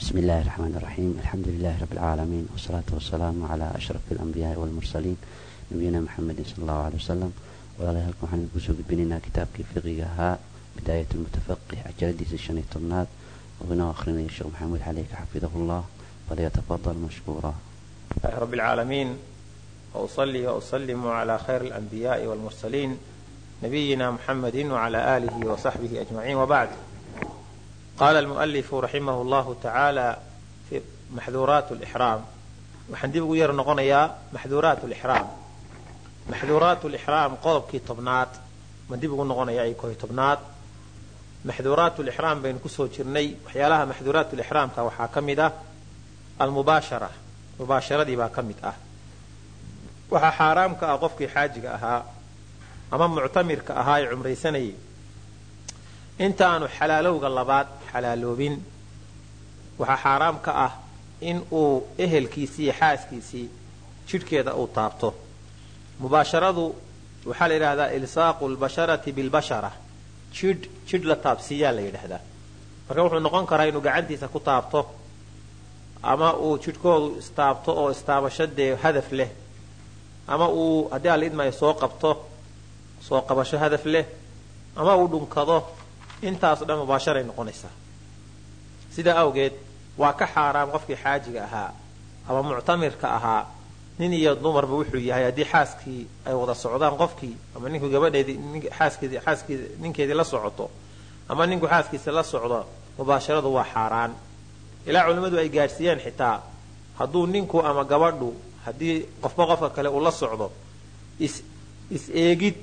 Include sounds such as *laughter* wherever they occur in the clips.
بسم الله الرحمن الرحيم الحمد لله رب العالمين والصلاة والسلام على أشرف الأنبياء والمرسلين نبينا محمد صلى الله عليه وسلم walaalyahalkan waxaan idinku soo gudbinaynaa kitaabkii fiqiga ahaa bidaayat lmutafaqih cajaladiisa shan iyo tobnaad oo inoo akhrinaya sheekh maxamuud xaleyka xafidahullah falyatafadal mashkuura لله رب العالمين وأصلي وأسلم على خير الأنبياء والمرسلين نبينا محمد وعلى آله وصحبه أجمعين وبعد qaala almualifu raximahu llahu tacaala fi maxduuraat lixraam waxaan dib ugu yar noqonayaa maxduuraat lixraam maxduuraat lixraam qodobkii tobnaad ma dib ugu noqonayaa ay koy tobnaad maxduuraat lixraam baynu ku soo jirnay waxyaalaha maxduuraat lixraamka waxaa ka mid ah almubaashara mubaasharadii baa ka mid ah waxaa xaaraam ka ah qofkii xaajiga intaanu xalaalowga labaad xalaaloobin waxaa xaaraam ka ah in uu ehelkiisii iyo xaaskiisii jidhkeeda uu taabto. Mubaasharadu waxaa la yidhahdaa ilsaaqu lbasharati bilbashara jidh jidh la taabsiiyaa la yidhaahdaa. Marka wuxuu noqon karaa inuu gacantiisa ku taabto ama uu jidhkoodu istaabto oo istaabasho dee hadaf leh ama uu haddii aan la idmaayo soo qabto soo qabasho hadaf leh ama uu dhunkado intaas dhan mubaasharay noqonaysaa. Sidaa awgeed waa ka xaaraam qofkii xaajiga ahaa ama muctamirka ahaa nin iyo dumarba wuxuu yahay haddii xaaskii ay wada socdaan qofkii ama ninku gabadheedii xaaskii ninkeedii la socoto ama ninku xaaskiisa la socdo mubaasharadu waa xaaraan. Ilaa culimmadu ay gaadhsiiyeen xitaa hadduu ninku ama gabadhu haddii qofba qofka kale uu la socdo is eegid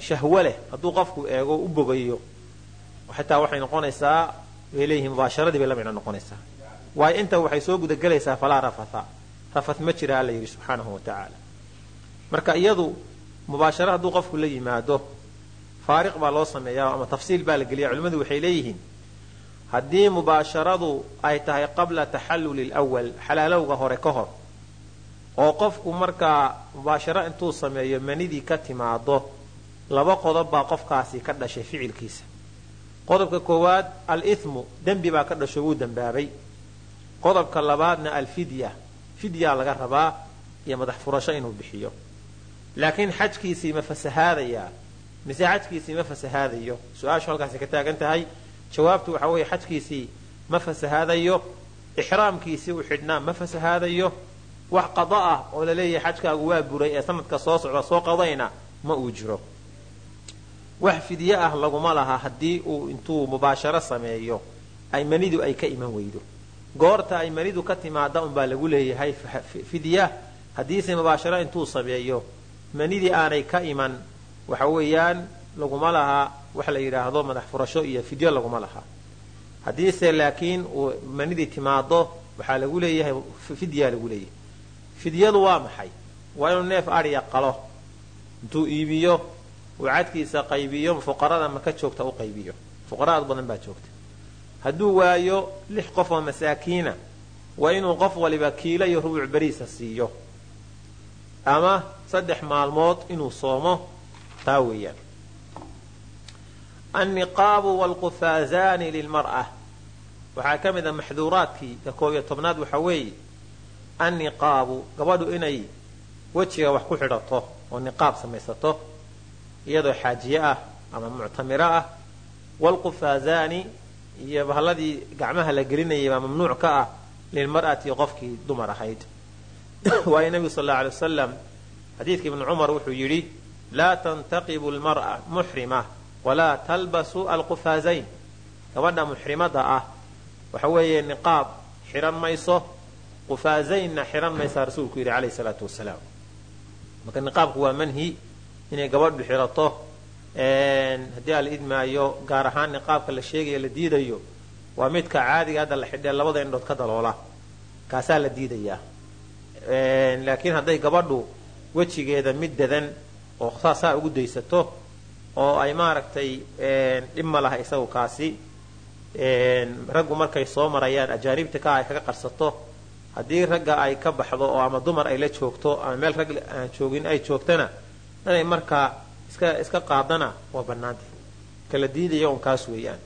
shahwo leh hadduu qofku eego u bogayo xitaa waxay noqonaysaa bay mubaasharadii bay la micno noqonaysaa. Waayo inta waxay soo gudagelaysaa falaa rafatha rafath ma jira alla yidhi subxaanahu wa marka iyadu mubaasharo hadduu qofku la yimaado faariq baa loo sameeyaa ama tafsiil baa la geliya culimmadu waxay leeyihiin haddii mubaasharadu ay tahay qabla taxalluli lwal xalaalowga hore ka hor oo qofku markaa mubaasharo intuu sameeyo manidii ka timaado laba qodob baa qofkaasi ka dhashay ficilkiisa. Qodobka koowaad al-ithmu dembi baa ka dhasho wuu dembaabay qodobka labaadna alfidya. Fidyaa laga rabaa iyo madax furasho inuu bixiyo. Laakiin xajkiisii ma fasahaadayaa mise xajkiisii ma fasahaadayo? Su'aashu halkaasi ka taagan tahay. Jawaabtu waxaa weeye xajkiisii ma fasahaadayo. Ixraamkiisii u xidhnaa ma fasahaadayo wax qada ah oo la leeyahay xajkaagu waa buray ee sanadka soo socda soo qadayna ma uu jiro. Wax fidye ah laguma laha haddii uu intuu mubaasharo sameeyo ay manidu ay ka iman weydo. Goorta ay manidu ka timaada unbaa lagu leeyahay fidya haddiise mubaasharo intuu sameeyo manidii aanay ka iman waxa weeyaan laguma laha wax la yidhaahdo madax furasho iyo fidyo laguma laha. Haddiise laakiin uu manidii timaado waxaa lagu leeyahay fidyaa lagu leeyahay fidyadu waa maxay? Waa inuu neef adhiya qalo intuu iibiyo uu cadkiisa qaybiyo fuqarada maka joogta u qaybiyo? Fuqarada badan baa joogta. Hadduu waayo lix qof oo masaakiina waa inuu qof waliba kiilo iyo rubuc beriisa siiyo. Ama saddex maalmood inuu soomo taa weeyaan. Anniqaabu waalqufaazaani lilmar'a waxaa ka mid a maxduuraadkii ka koob iyo tobnaad waxaa weeye anniqaabu gabadhu inay wejiga wax ku xidhato oo niqaab samaysato iyadoo xaajiye ah ama muctamiro ah waalqufaazaani iyo bahalladii gacmaha la gelinayay baa mamnuuc ka ah lilmar'ati qofkii dumar ahayd waayo nebigu sal alla alay wasalam xadiidka ibnu cumar wuxuu yidhi laa tantaqibu lmar'a muxrima walaa talbasu alqufaazayn gabadha muxrimada ah waxa weeye niqaab xidhan mayso qufaazaynna xidhan maysaa rasuulku yidhi calayhi salaatu wasalaam. Marka niqaabku waa manhi inay gabadhu xidhato haddii aan la idmaayo gaar ahaan niqaabka la sheegayo la diidayo waa midka caadiga hadda la xidhee labada indhood ka daloola. Kaasaa la diidayaa laakiin hadday gabadhu wejigeeda mid dadan oo saasaa ugu daysato oo ay maaragtay dhib ma laha isagu kaasi. Raggu markay soo marayaan ajaanibta ka ay kaga qarsato haddii ragga ay ka baxdo oo ama dumar ay la joogto ama meel rag aan joogin ay joogtana inay markaa iska qaadana waa bannaanta kala diidaya un kaas weeyaan.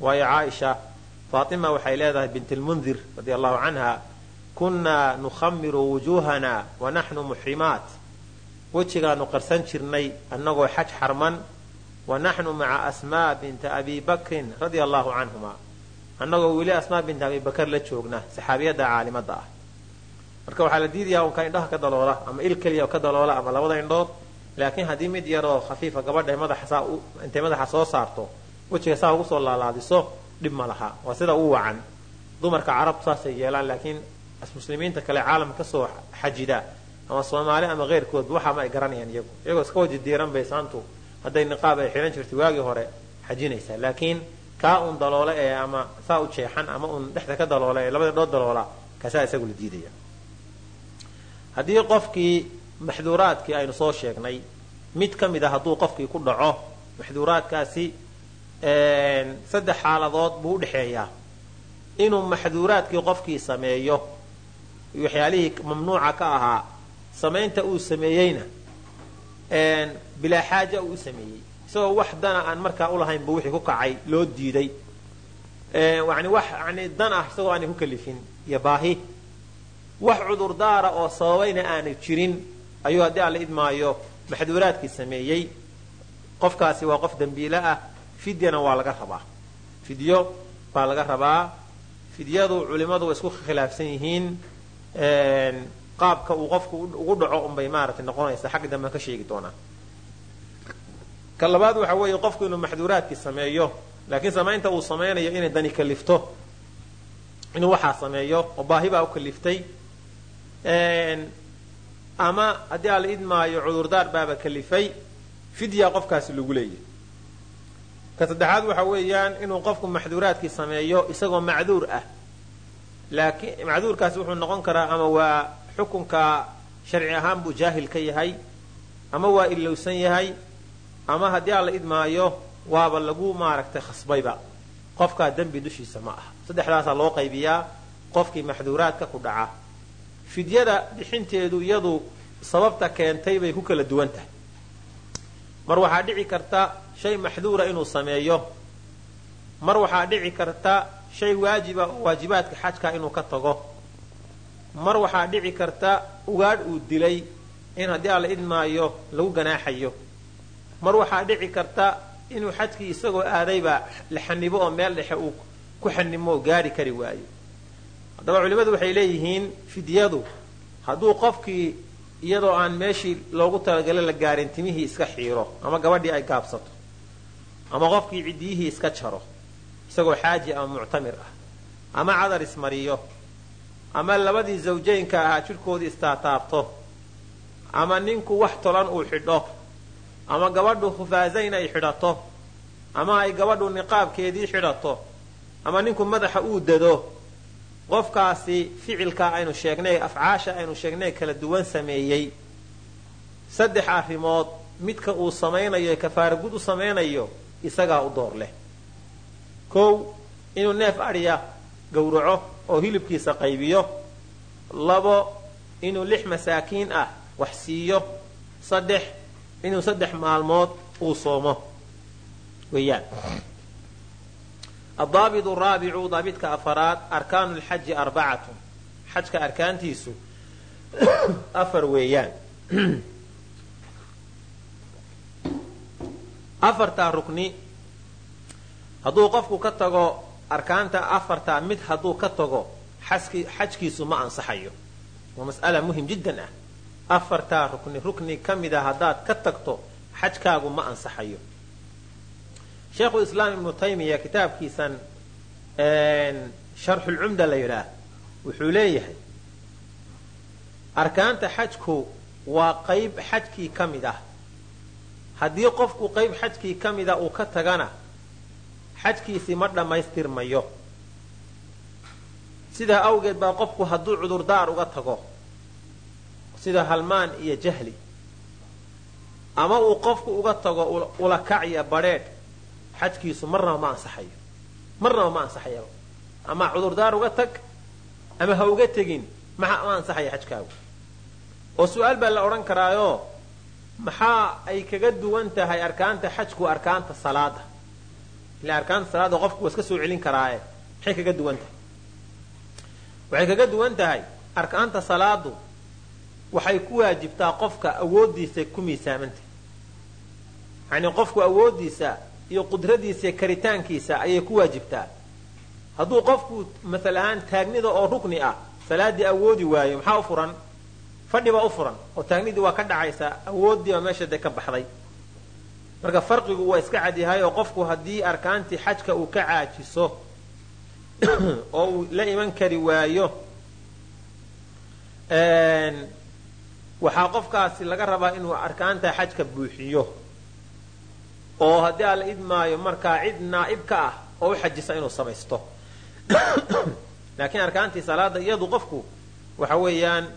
Waayo caaisha faatima waxay leedahay bint lmundir radia allahu canha kunnaa nukhamiru wujuuhana wa naxnu muxrimaat wejigaanu qarsan jirnay annagoo xaj xarman wa naxnu maca asmaa binta abi bakrin radia allahu canhuma annagoo weli asmaa binta abi bakar la joogna saxaabiyadda caalimada ah. Marka waxaa la diidayaa unka indhaha ka daloola ama il keliya ka daloola ama labada indhood. Laakiin haddii mid yaroo khafiifa gabadha madaxa intay madaxa soo saarto wejiga saa ugu soo laalaadiso dhib ma laha. Waa sida u wacan. Dumarka carabtu saasay yeelaan laakiin muslimiinta kale caalamka ka soo xajida ama soomaali ama keyrkoodba waxa ma ay garanayaan iyagu. Iyagoo iska waji diiran bay saantu hadday niqaab ay xihan jirtay waagii hore xajinaysaa. Laakiin kaa un daloole ee ama saa u jeexan ama un dhexda ka daloola ee labada dhood daloola kaasaa isagu la diidaya. Haddii qofkii maxduuraadkii aynu soo sheegnay mid ka mid a hadduu qofkii ku dhaco maxduuraadkaasi saddex xaaladood buu udhexeeyaa inuu maxduuraadkii qofkii sameeyo waxyaalihii mamnuuca ka ahaa samaynta uu sameeyeyna bilaa xaaja uu u sameeyey isagoo wax dana aan markaa ulahayn buu wixii ku kacay loo diiday. Yani wax yani dan ah isagoo aanay ku kalifin iyo baahi. Wax cudurdaara oo sababayna aanu jirin ayuu haddii aan la idmaayo maxduuraadkii sameeyey. Qofkaasi waa qof dembiile ah fidyana waa laga rabaa. Fidyo baa laga rabaa. Fidyadu culimmadu way isku khilaafsan yihiin. Qaabka uu qofku ugu dhaco unbay maaragtay noqonaysa xagga dambe ka sheegi doonaa ka labaad waxa weeye qofku inuu maxduuraadkii sameeyo laakiin samaynta uu samaynayo inay dani kalifto inuu waxaa sameeyo oo baahi baa u kaliftay ama haddii aan la idmaayo cudurdaar baaba kalifay fidya qofkaasi lagu leeyahy ka saddexaad waxa weeyaan inuu qofku maxduuraadkii sameeyo isagoo macduur ah. Laakiin macduurkaasi wuxuu noqon karaa ama waa xukunka sharci ahaan buu jaahil ka yahay ama waa ilowsan yahay ama haddii aan idmaayo waaba lagu maaragtay khasbayba. Qofkaa dembi dushiisa ma aha. Saddexdaasaa loo qaybiyaa qofkii maxduuraadka ku dhaca. Fidyada bixinteedu iyadu sababta keentay bay ku kala duwan tahay. Mar waxaa dhici karta shay maxduura inuu sameeyo. Mar waxaa dhici karta shay waajiba oo waajibaadka xajka inuu ka tago. Mar waxaa dhici karta ugaadh uu dilay in haddii aan idmaayo lagu ganaaxayo mar waxaa dhici karta inuu xajkii isagoo aadayba la xanibo oo meel dhexe uu ku xanimo gaari kari waayo. Haddaba culimmadu waxay leeyihiin fidyadu hadduu qofkii iyadoo aan meeshii loogu talagalay la gaarin timihii iska xiiro ama gabadhii ay gaabsato ama qofkii ciddiyihii iska jaro isagoo xaaji ama muctamir ah ama cadar ismariyo ama labadii zawjeynka ahaa jidhkoodii istaataabto ama ninku wax tolan uu xidho ama gabadhu khufaasayn ay xidhato. Ama ay gabadhu niqaabkeedii xidhato. Ama ninku madaxa uu dado. Qofkaasi ficilkaa aynu sheegnay afcaasha aynu sheegnay kala duwan sameeyey. Saddex arrimood midka uu samaynayo ee kafaara gud u samaynayo isagaa u door leh. Kow inuu neef adhiya gowraco oo hilibkiisa qaybiyo. Labo inuu lix masaakiin ah wax siiyo. Saddex inuu saddex maalmood uu soomo. Weeyaan. Addaabit raabicu daabidka afaraad arkaanu lxaji arbacatun. Xajka arkaantiisu *coughs* afar weeyaan. *coughs* Afartaa rukni. Hadduu qofku ka tago arkaanta afartaa mid hadduu ka tago xajkiisu ma ansaxayo. Waa mas'ala muhiim jiddan ah afartaa rukni rukni ka mid a haddaad ka tagto xajkaagu ma ansaxayo. Sheekhu islaam ibnu taymiya kitaabkiisan sharxulcumda la yidhaah wuxuu leeyahay arkaanta xajku waa qayb xajkii ka mid ah. Haddii qofku qayb xajkii ka mida uu ka tagana xajkiisii ma dhammaystirmayo. Sidaa awgeed baa qofku hadduu cudurdaar uga tago sida halmaan iyo jahli. Ama uu qofku uga tago ulakacya badheedh xajkiisu marnaba ma ansaxayo. Marnaba ma ansaxayo. Ama cudurdaar uga tag ama ha uga tegin maxaa ma ansaxaya xajkaagu. Oo su'aal baa la odhan karaayo maxaa ay kaga duwan tahay arkaanta xajku arkaanta salaada? Ila arkaanta salaada qofku waa iska soo celin karaaye maxay kaga duwan tahay? Waxay kaga duwan tahay arkaanta salaadu waxay ku waajibtaa qofka awooddiisa ku miisaamantah yacnii qofku awooddiisa iyo qudradiisa karitaankiisa ayay ku waajibtaa. Hadduu qofku masal ahaan taagnida oo rukni ah salaaddii awoodi waayo maxaa u furan? Fadhi baa u furan oo taagnidii waa ka dhacaysaa awooddiiba meesha dee ka baxday. Marka farqigu waa iska cadyahay oo qofku haddii arkaantii xajka uu ka caajiso *coughs* oo uu la iman kari waayo waxaa qofkaasi laga rabaa inuu arkaanta xajka buuxiyo. Oo haddii alla idmaayo markaa cid naa'ib ka ah oo u xajisa inuu samaysto. *coughs* Laakiin arkaantii salaada iyadu qofku waxa weeyaan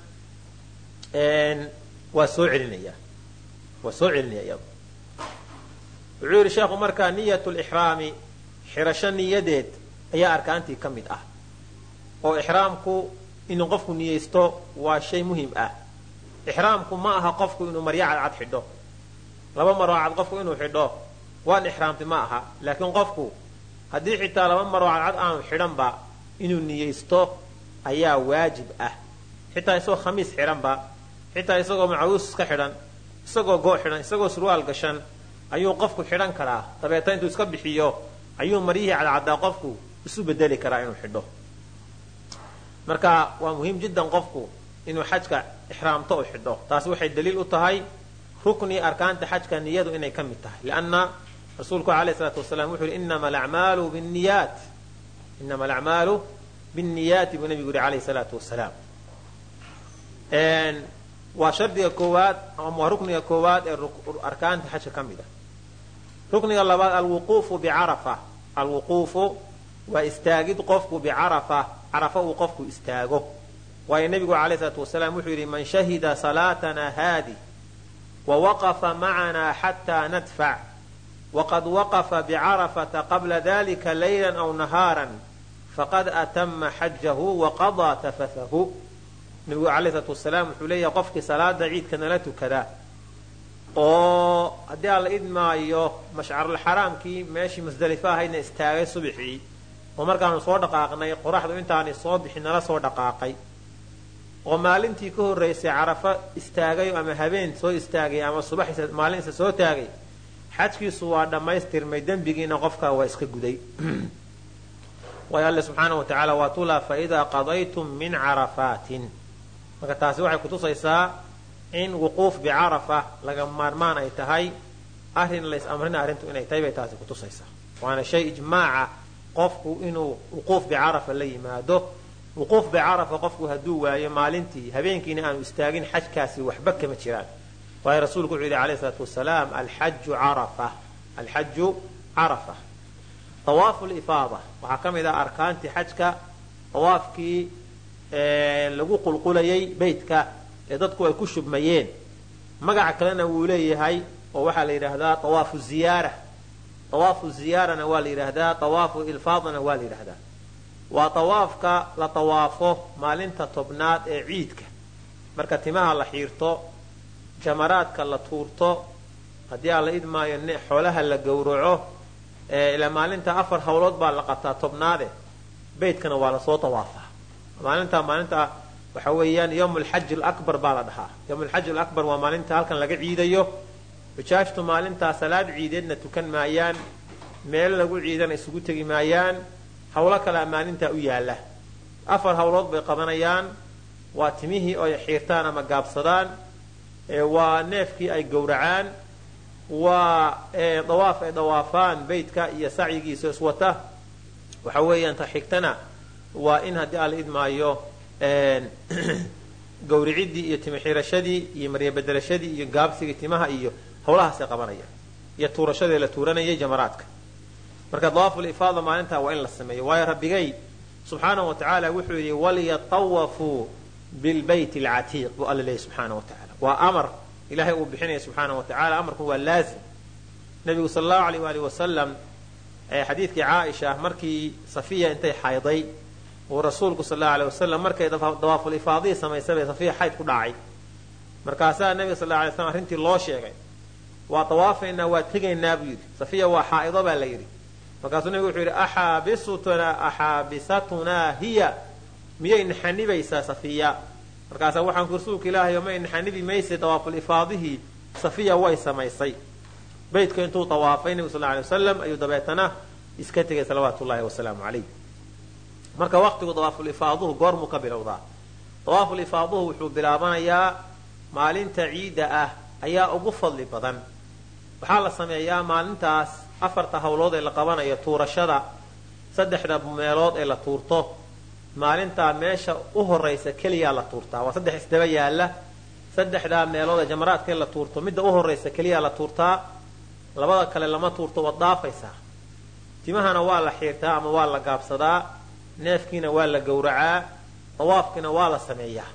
waa soo celinaya. Waa soo celinaya iyadu. Wuxuu yidhi sheekhu markaa niyat lixraami xirasho niyadeed ayaa arkaantii ka mid ah. Oo ixraamku inuu qofku niyeysto waa shay muhiim ah ixraamku ma aha qofku inuu maryo cadcad xidho. Laba maroo cad qofku inuu xidho waan ixraamti ma aha. Laakiin qofku haddii xitaa laba maroo cadcad aanu xidhanba inuu niyeysto ayaa waajib ah. Xitaa isagoo khamiis xidhanba xitaa isagoo macaruus ka xidhan isagoo goo xidhan isagoo surwaal gashan ayuu qofku xidhan karaa. Dabeeta intuu iska bixiyo ayuu maryihii cadcaddaa qofku isu bedeli karaa inuu xidho. Marka waa muhiim jiddan qofku inuu xajka ixraamto u xidho. Taasi waxay daliil u tahay rukni arkaanta xajka niyadu inay ka mid tahay. Lianna rasuulku alayh salaatu wasalaam wuxuu yihi inama alacmaalu binniyaat. Inama alacmaalu binniyaati buu nabigu yihi alayh salaatu wasalaam. Waa shardiga koowaad waa rukniga koowaad ee arkaanta xajka ka mid ah. Rukniga labaad alwuquufu bicarafa alwuquufu waa istaagid qofku bicarafa carafa uu qofku istaago waayo nebigu alayh salaatu wasalaam wuxuu yidhi man shahida salaatana haadi wawaqafa macanaa xataa nadfac waqad waqafa bicarafata qabla dalika layla aw nahaaran faqad atama xajahu waqadaa tafathahu. Nebigu alayh salaatu wasalaam wuxuu leeyahay qofkii salaada ciidka nala tukada oo haddii aan la idmaayo mashcarulxaraamkii meeshii musdalifa ahaydna istaagay subxii oo markaanu soo dhaqaaqnay qoraxdu intaanay soo bixin nala soo dhaqaaqay oo maalintii ka horraysay carafa istaagay ama habeen soo istaagay ama subax maalinsa soo taagay xajkiisu waa dhammaystirmay dembigiina qofkaa waa iska guday. *clears throat* Waayo alle subxaana wa tacaala waa tulaa qadaytum min carafaatin. Marka taasi waxay kutusaysaa in wuquuf bicarafa laga maarmaan ay tahay arrin lays amrina arrintu inay tahay bay taasi kutusaysaa waana shay ijmaaca qofku inuu wuquuf bicarafa la yimaado wuquuf bicarafa qofku hadduu waayo maalintii habeenkiina aanu istaagin xajkaasi waxba kama jiraan. Waayo rasuulku wuxuu yidhi alayh salaatu wasalaam alxaju carafa alxaju carafa. Awaafu lifaada waxaa ka mid ah arkaantii xajka awaafkii lagu qulqulayay beytka ee dadku ay ku shubmayeen. Magaca kalena wuu leeyahay oo waxaa la yidhaahdaa awaafu ziyaara. Awaafu ziyaarana waa la yidhaahdaa awaafu ilfaadana waa la yidhaahdaa waa tawaafka la tawaafo maalinta tobnaad ee ciidka. Marka timaha la xiirto jamaraadka la tuurto haddii aan la idmaayo xoolaha la gowraco ilaa maalinta afar hawlood baa la qabtaa tobnaade beytkana waa la soo tawaafaa. Maalinta maalinta waxa weeyaan yowm alxaji alabar baa la dhahaa. Yowm alxaji alabar waa maalinta halkan laga ciidayo. Xujaajtu maalintaa salaad ciideedna tukan maayaan meel lagu ciidana isugu tegi maayaan hawlo kalea maalintaa u yaalla afar hawlood bay qabanayaan waa timihii oo ay xiirtaan ama gaabsadaan waa neefkii ay gowracaan waa dawaaf ay dawaafaan beytka iyo sacyigiisa iswata waxa weeyaan ta xigtana waa in haddii aan la idmaayo *clears throat* gawricidii iyo timo xirashadii iyo maryabedelashadii iyo gaabsigii timaha iyo hawlahaasay qabanayaan. Iyo tuurashadii la tuuranayay jamaraadka marka dawaaful ifaada maalintaa waa in la sameeyo. Waayo rabbigay subxaanahu wa tacaala wuxuu yidhi waliyatawafuu bilbayt alcatiiq buu alla leeyay subxaana wa tacaala. Waa amar. Ilahay uu bixinaya subxaana wa tacala amarku waa laazim. Nabigu sal allahu alayh waali wasalam xadiidkii caaisha markii safiya intay xayday uu rasuulku sal allahu alay wasalam markay dawaaful ifaadihii samaysabay safiya xayd ku dhacay. Markaasaa nabiga sal alay slam arrintii loo sheegay. Waa dawaafaynaa waa tegaynaa buu yidhi. Safiya waa xaa'ido baa la yidhi markaasuu nabigu wuxuu yidhi axaabisutunaa axaabisatunaa hiya. Miyay naxanibaysaa safiya? Markaasaa waxaan ku rasuulka ilaahay may naxanibi maysay dawaaful ifaadihii safiya way samaysay. Baytka intuu dawaafay nebigu sal alay wasalam ayuu dabeetana iska tegay salawaatu ullahi wasalaamu calayh. Marka waqtigu dawaaful ifaaduhu goormuu ka bilowdaa. Dawaaful ifaaduhu wuxuu bilaabanayaa maalinta ciidda ah ayaa ugu fadli badan. Waxaa la sameeyaa maalintaas afarta hawlood ee la qabanayo tuurashada saddexda meelood ee la tuurto maalintaa meesha u horaysa keliyaa la tuurtaa. Waa saddex isdaba yaalla saddexdaa meelood ee jamaraadkaee la tuurto midda u horaysa keliyaa la tuurtaa labada kale lama tuurto waad dhaafaysaa. Timahana waa la xiirtaa ama waa la gaabsadaa neefkiina waa la gowracaa dawaafkiina waa la sameeyaa.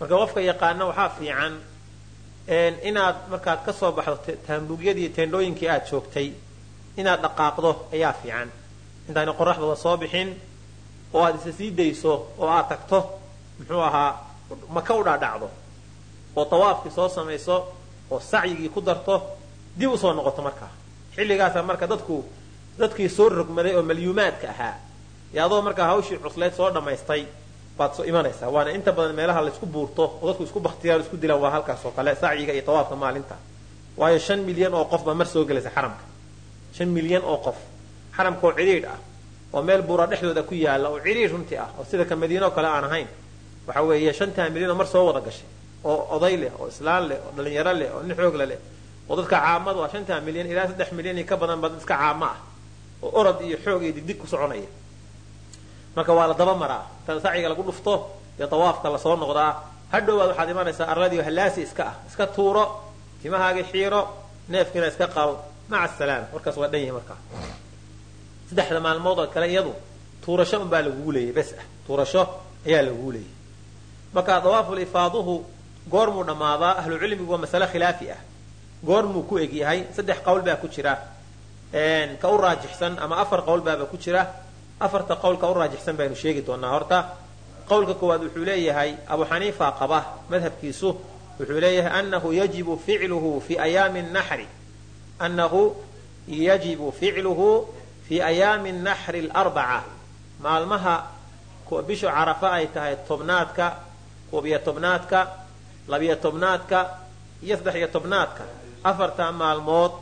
Marka qofka yaqaana waxaa fiican inaad markaad ka soo baxdo taambuugyadii teendhooyinkii aad joogtay inaad dhaqaaqdo ayaa fiican. Intaana qoraxdaba soo bixin oo aad isa sii dayso oo aad tagto muxuu ahaa maka u dhaadhacdo. Oo tawaafkii soo samayso oo sacyigii ku darto dib u soo noqoto markaa. Xilligaasa marka dadku dadkii soo rogmaday oo malyuumaadka ahaa iyo adoo markaa hawshii cuslayd soo dhammaystay baad soo imanaysaa. Waana inta badan meelaha laysku buurto oo dadku isku baktiyaan isku dilaan waa halkaas oo kale sacyiga iyo tawaafka maalinta. Waayo shan milyan oo qof baa mar soo gelaysa xaramka shan milyan oo qof. Xaramka oo cidhiidh ah oo meel buura dhexdooda ku yaalla oo cidhiidh runtii ah oo sida ka madiinoo kale aan ahayn waxa weeye shantaa milyan oo mar soo wada gashay oo oday leh oo islaan leh oo dhalinyaro leh oo nin xoogla leh oo dadka caamadu ah shantaa milyan ilaa saddex milyan iyo ka badan ba dadka caamo ah oo orod iyo xoog iyo digdig ku soconaya. Marka waa la daba maraa inta sacyiga lagu dhufto iyo dawaafka la soo noqdaa hadhowaad waxaad imanaysaa arladii hallaasi iska ah iska tuuro timahaagii xiiro neefkiina iska qabo maca asalaama warkaas waa dhan yahay markaa saddexda maalmood oo kale iyadu tuurasho unbaa lagugu leeyay bes ah tuurasho ayaa lagugu leeyay marka dawaaful ifaaduhu goormuu dhammaadaa ahlucilmigu waa masale khilaafi ah goormuu ku eg yahay saddex qowl baa ku jira ka u raajixsan ama afar qowl baaba ku jira afarta qowlka u raajixsan baynu sheegi doonaa horta qowlka koowaad wuxuu leeyahay abu xaniifa qaba madhabkiisu wuxuu leeyahay anahu yajibu ficluhu fi ayaami naxri anahu yajibu ficluhu fi ayaami naxri alarbaca maalmaha bishu carafa ay tahay tobnaadka koob-iyo tobnaadka labiyo tobnaadka iyo saddex-iyo tobnaadka afartaa maalmood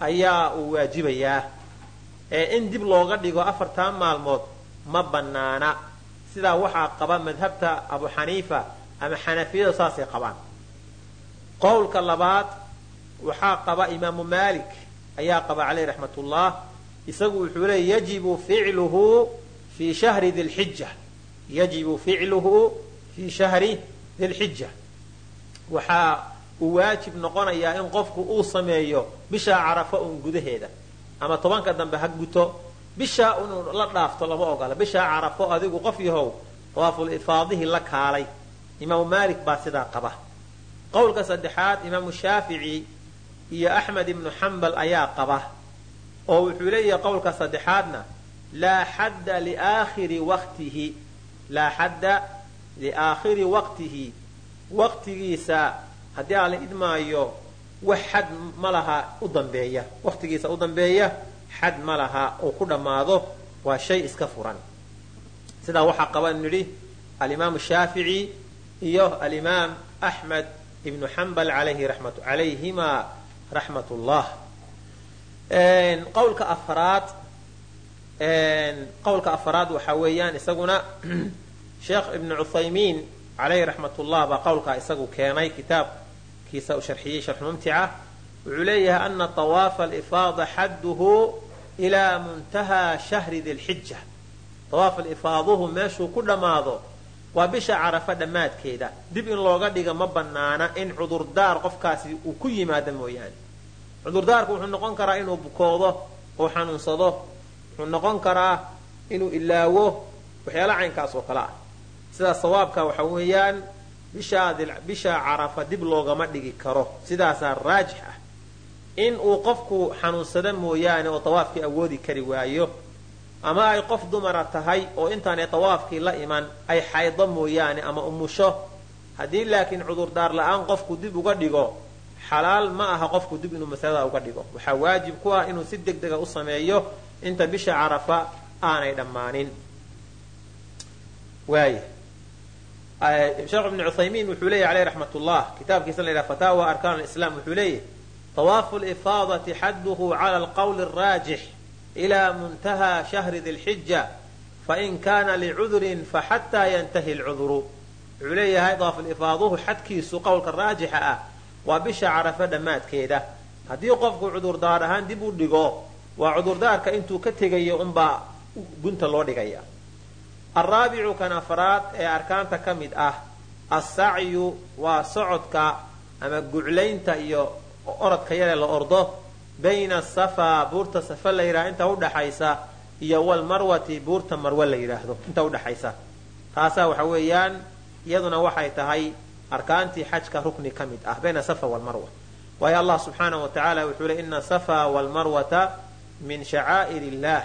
ayaa uu waajibayaa ee in dib looga dhigo afartaa maalmood ma bannaana sidaa waxaa qaba madhabta abu xaniifa ama xanafiyada saasay qabaan qowlka waxaa qaba imaamu maalik ayaa qaba caleyh raxmatullah isagu wuxuu leey yajibu ficluhu fi shahri dilxija yajibu ficluhu fii shahri dilxija waxaa uu waajib noqonayaa in qofku uu sameeyo bishaa carafo uun gudaheeda ama tobanka dambe ha guto. Bishaa inuu la dhaafto lama ogola. Bishaa carafo adigu qof yahow dawaaful ifaadihii la kaalay. Imaamu maalik baa sidaa qaba. Qowlka saddexaad imaamu shaafici iyo axmed ibnu xambal ayaa qaba oo wuxuu leeyahay qowlka saddexaadna laa xadda liaakhiri waqtihi laa xadda liaakhiri waqtihi waqtigiisa haddii aan la idmaayo wax xad ma laha u dambeeya waqtigiisa u dambeeya xad ma laha oo ku dhammaado waa shay iska furan. Sidaa waxaa qaba nidhi alimaamu shaafici iyo alimaam axmed ibnu xambal calayhimaa raxmat ullah qowlka afraad qowlka afraad waxaa weeyaan isaguna *clears throat* sheekh ibnu cuthaymiin calayhi raxmat ullah baa qowlkaa isagu keenay kitaabkiisa u sharxiyey sharxumumtica wuxuu leeyahay ana awaafa alifaada xadduhu ilaa muntahaa shahri dilxija awaaf alifaaduhu meeshuu ku dhammaado waa bisha carafa dhammaadkeeda. Dib in looga dhiga ma bannaana in cudurdaar qofkaasi uu ku yimaado mooyaane. Cudurdaarku wuxuu noqon karaa inuu bukoodo oo xanuunsado wuxuu noqon karaa inuu ilaawo waxyaala caynkaas oo kale ah. Sidaas sawaabka waxa weeyaan bishaa carafa dib loogama dhigi karo. Sidaasaa raajix ah. In uu qofku xanuunsado mooyaane oo tawaafkii awoodi kari waayo ama ay qof dumara tahay oo intaanay tawaafkii la iman ay xaydo mooyaane ama umusho haddii laakiin cudurdaar la'aan qofku dib uga dhigo xalaal ma aha qofku dib inuu masalada uga dhigo. Waxaa waajib ku ah inuu si deg dega ah u sameeyo inta bisha carafa aanay dhammaanin. Sheekh ibnu cuthaymiin wuxuu leeyahy aleyh raxmatullah kitaabkiisa la ydhaha fataawa arkaan lislaam wuxuu leeyahy tawaafu lifaadati xaduhu cala alqowli raajix ilaa muntaha shahri di lxija fain kana licudrin faxataa yantahi lcudru wuxuu leeyahay dawaafulifaaduhu xadkiisu qowlka raajixa ah waa bisha carafa dhammaadkeeda haddii qofku cudurdaar ahaan dib u dhigo waa cudurdaarka intuu ka tegayo unbaa gunta loo dhigaya alraabicu kan afraad ee arkaanta ka mid ah assacyu waa socodka ama guclaynta iyo orodka yaree la ordo bayna asafaa buurta safa la yidhaha inta udhaxaysa iyo walmarwati buurta marwe la yidhaahdo inta udhaxaysa taasaa waxa weeyaan iyaduna waxay tahay arkaantii xajka rukni ka mid ah bayna safa walmarwa waayo allah subxaanahu wa tacaala wuxuu le ina safa walmarwata min shacaa'ir illah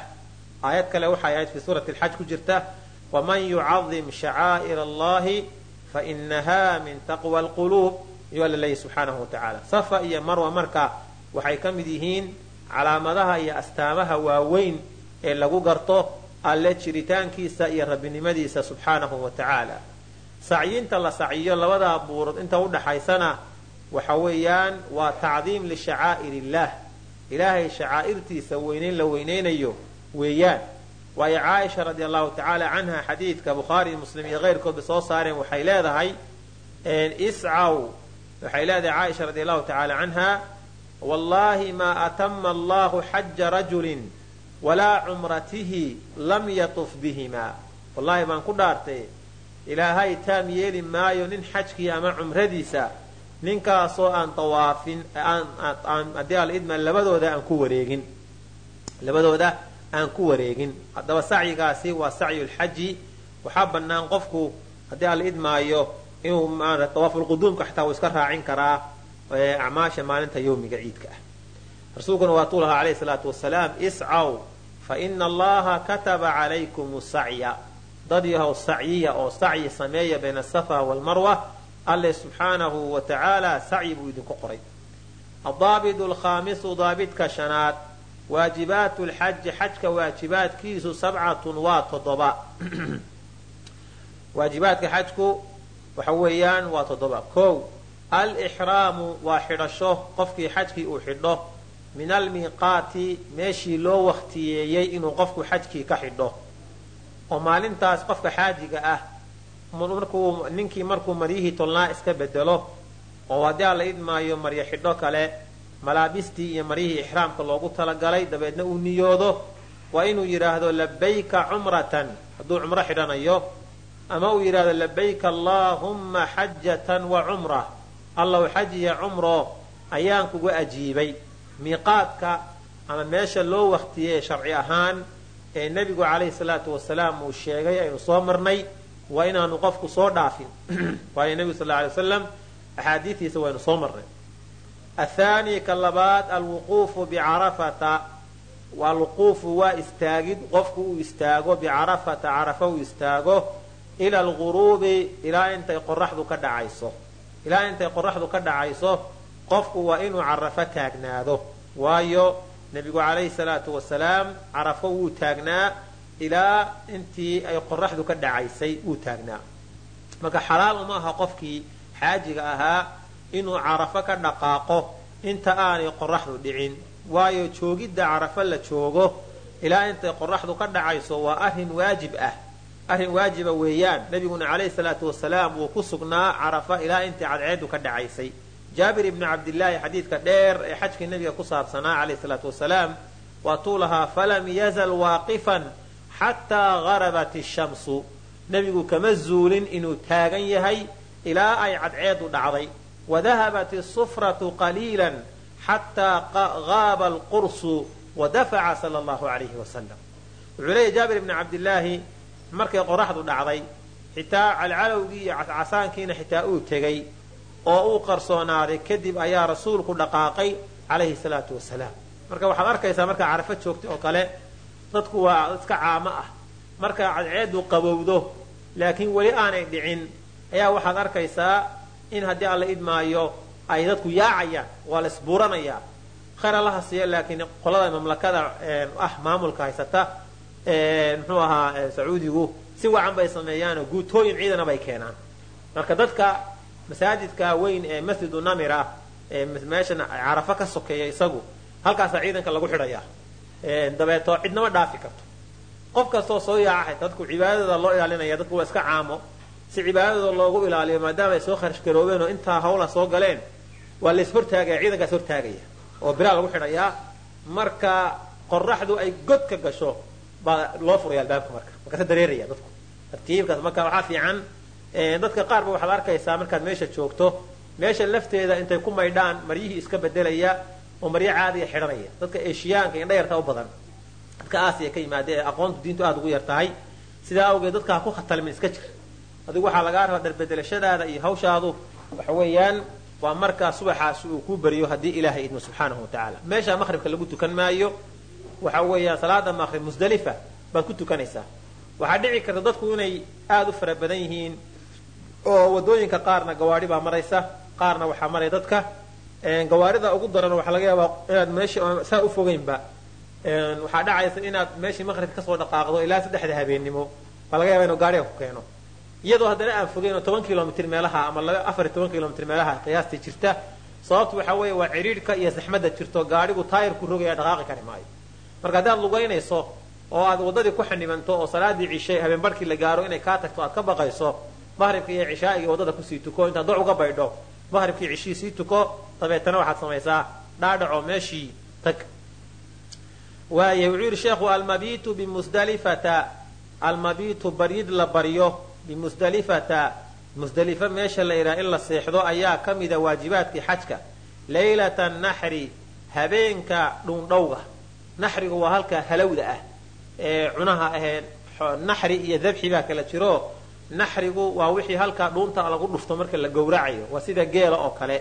aayad kale waxay ahayd fi suurati alxaj ku jirta waman yucadim shacaa'ir allahi fainaha min taqwa alquluub. Ayuu alla subxaanahu wa safa iyo marwa marka waxay ka mid yihiin calaamadaha iyo astaamaha waaweyn ee lagu garto alle jiritaankiisa iyo rabbinimadiisa subxaanahu wa tacaala. Sacyinta la sacyiyo labadaa buurood inta udhaxaysana waxa weeyaan waa tacdiim lishacaa'ir illaah. Ilaahay shacaa'irtiisa weynayn la weynaynayo weeyaan. Waayo caaisha radi allahu tacaala canha xadiidka bukhaari muslim iyo keyrkoodba soo saareen waxay leedahay iscaw waxay leedahay caaisha radi allahu tacaala canha wallahi ma atama allahu xaja rajulin walaa cumratihi lam yatuf bihimaa wallahi baan ku dhaartay ilaahay taam yeeli maayo nin xajkii ama cumradiisa ninkaasoo aan tawaafin haddii alidma labadooda aan ku wareegin. Labadooda aan ku wareegin. Haddaba sacyigaasi waa sacyu lxaji waxaa bannaan qofku haddii ala idmaayo inuu tawaafulquduumka xataa uu iska raacin karaa acmaasha maalinta yowmiga ciidka ah. Rasuulkuna waatuu lahaa alayhi salaatu wasalaam iscaw fa ina allaha kataba calaykum sacya. Dad yahow sacyiya oo sacyi sameeya bayna asafa walmarwa alle subxaanahu wa tacaala sacyi buu idinku qoray. Adaabidu alkhaamisu daabidka shanaad waajibaatu lxaji xajka waajibaadkiisu sabcatun waa toddoba. *clears throat* Waajibaadka xajku waxa weeyaan waa toddoba. Kow alixraamu waa xidhasho qofkii xajkii uu xidho. Min almiiqaati meeshii loo waktiyeeyey inuu qofku xajkii ka xidho. Oo maalintaas qofka xaajiga ah markuu ninkii markuu maryihii tolnaa iska bedelo oo haddii alla idmaayo maryo xidho kale malaabistii iyo maryihii ixraamka loogu talagalay dabeedna uu niyoodo waa inuu yidhaahdo labayka cumratan. Hadduu cumro xidhanayo ama uu yidhahdo labayka allaahumma xajatan wa cumra allow xaj iyo cumro ayaan kuga ajiibay. Miiqaadka ama meesha loo waktiyey sharci ahaan ee nebigu calayhi salaatu wasalaam uu sheegay aynu soo marnay waa inaanu qofku soo dhaafin. *clears throat* Waayo nebigu sal alay wasalam axaadiidiisa waynu soo marnay. Athaani ka labaad alwuquufu bicarafata alwuquufu waa istaagid qofku uu istaago bicarafata carafa uu istaago ila alguruubi ilaa intay qoraxdu ka dhacayso ilaa intay qoraxdu ka dhacayso qofku waa inuu carafo taagnaado. Waayo nebigu calayhi salaatu wasalaam carafo wuu taagnaa ilaa intii ay qoraxdu ka dhacaysay wuu taagnaa. Marka xalaal uma aha qofkii xaajiga ahaa inuu carafo ka dhaqaaqo inta aanay qoraxdu dhicin. Waayo joogidda carafo la joogo ilaa intay qoraxdu ka dhacayso waa arrin waajib ah arrin waajiba weeyaan. Nebiguna calayhi salaatu wasalaam wuu ku sugnaa carafa ilaa intii cadceedu ka dhacaysay. Jaabir ibni cabdillaahi xadiidka dheer ee xajkii nebiga ku saabsanaa calayhi salaatu wasalaam waatuu lahaa falam yazal waaqifan xataa garabat ishamsu nebigu kama zuulin inuu taagan yahay ilaa ay cadceedu dhacday. Wadahabat isufratu qaliilan xataa gaaba alqursu wadafaca sala allahu alayhi wasalam wuxuu leeyahy jaabir ibni cabdillaahi markay qoraxdu dhacday xitaa calcalowgii iyo casaankiina xitaa uu tegey oo uu qarsoonaaday kadib ayaa rasuulku dhaqaaqay calayhi salaatu wasalaam. Marka waxaad arkaysaa markaa carafo joogta oo kale dadku waa iska caamo ah. Marka cadceedu qabowdo laakiin weli aanay dhicin ayaa waxaad arkaysaa in haddii alla idmaayo ay dadku yaacayaan waa la isbuuranayaa khayr allaha siiya laakiin qolada mamlakada ah maamulka haysata muxuu ahaa sacuudigu si wacan bay sameeyaanoo guutooyin ciidana bay keenaan. Marka dadka masaajidka weyn ee masjidu namir ah ee meeshan carafo ka sokeeya isagu halkaasaa ciidanka lagu xidhayaa dabeeto cidnama dhaafi karto. Qof kastoo soo yaacahay dadku cibaadadooda loo ilaalinaya dadku waa iska caamo. Si cibaadadooda loogu ilaaliyo maadaama ay soo kharash garoobeen oo intaa hawla soo galeen waa lays hortaagaya ciidankaas hortaagaya. Oo biraa lagu xidhayaa marka qoraxdu ay god ka gasho baa loo furaya albaabka marka. Markaasa dareeraya dadku. Tartiibkaas marka waxaa fiican dadka qaar ba waxaad arkaysaa markaad meesha joogto meesha lafteeda intay ku maydhaan maryihii iska bedelaya oo maryo caadiya xidhanaya. Dadka eshiyaanka indhayarta u badan. Dadka aasiya ka yimaada ee aqoontu diintu aada ugu yar tahay. Sidaa awgeed dadka ha ku khatalmin iska jir. Adigu waxaa lagaa rabaa dharbedelashadaada iyo hawshaadu. Waxa weeyaan waa markaa subaxaasi uu kuu beriyo haddii ilaahay idmo subxaanahu watacaala meesha maqhribka lagu tukan maayo waxa weeyaan salaada maqrib musdalifa baad ku tukanaysaa. Waxaa dhici karta dadku inay aada u fara badan yihiin oo waddooyinka qaarna gawaadhi baa maraysa qaarna waxaa maraya dadka. Gawaarida ugu daran waxaa laga yaabaa inaad meesha saa u fogeynba. Waxaa dhacaysa inaad meeshii maqribka ka soo dhaqaaqdo ilaa saddexda habeennimo baa laga yaba inuu gaariga ku keeno. Iyadoo haddana aan fogeyn toban kilomitr meelaha ama afar iyo toban kilomitr meelaha qiyaastii jirta sababtu waxaa weeye waa cidhiidhka iyo saxmadda jirto gaadhigu taayirku rogaya dhaqaaqi kari maayo marka haddaad lugaynayso oo aad waddadii ku xanibanto oo salaadii cishay habeen barhkii la gaaro inay kaa tagto aad ka baqayso maqhribka iyo cishaa'iga waddada ku sii tuko intaad doc uga baydho maqhribkii cishihii sii tuko dabeetana waxaad samaysaa dhaadhaco meeshii tag. Waaya wuxuu yidhi sheekhu almabitu bimusdalifata. Almabitu baryid la baryo bimusdalifata. Musdalifa meesha la yidhaha in la seexdo ayaa ka mida waajibaadkii xajka. Laylata naxri habeenka dhuundhowga naxrigu waa halka halowda ah. Ee cunaha ahee naxri iyo dabxi baa kala jiro. Naxrigu waa wixii halkaa dhuunta lagu dhufto marka la gowracayo waa sida geela oo kale.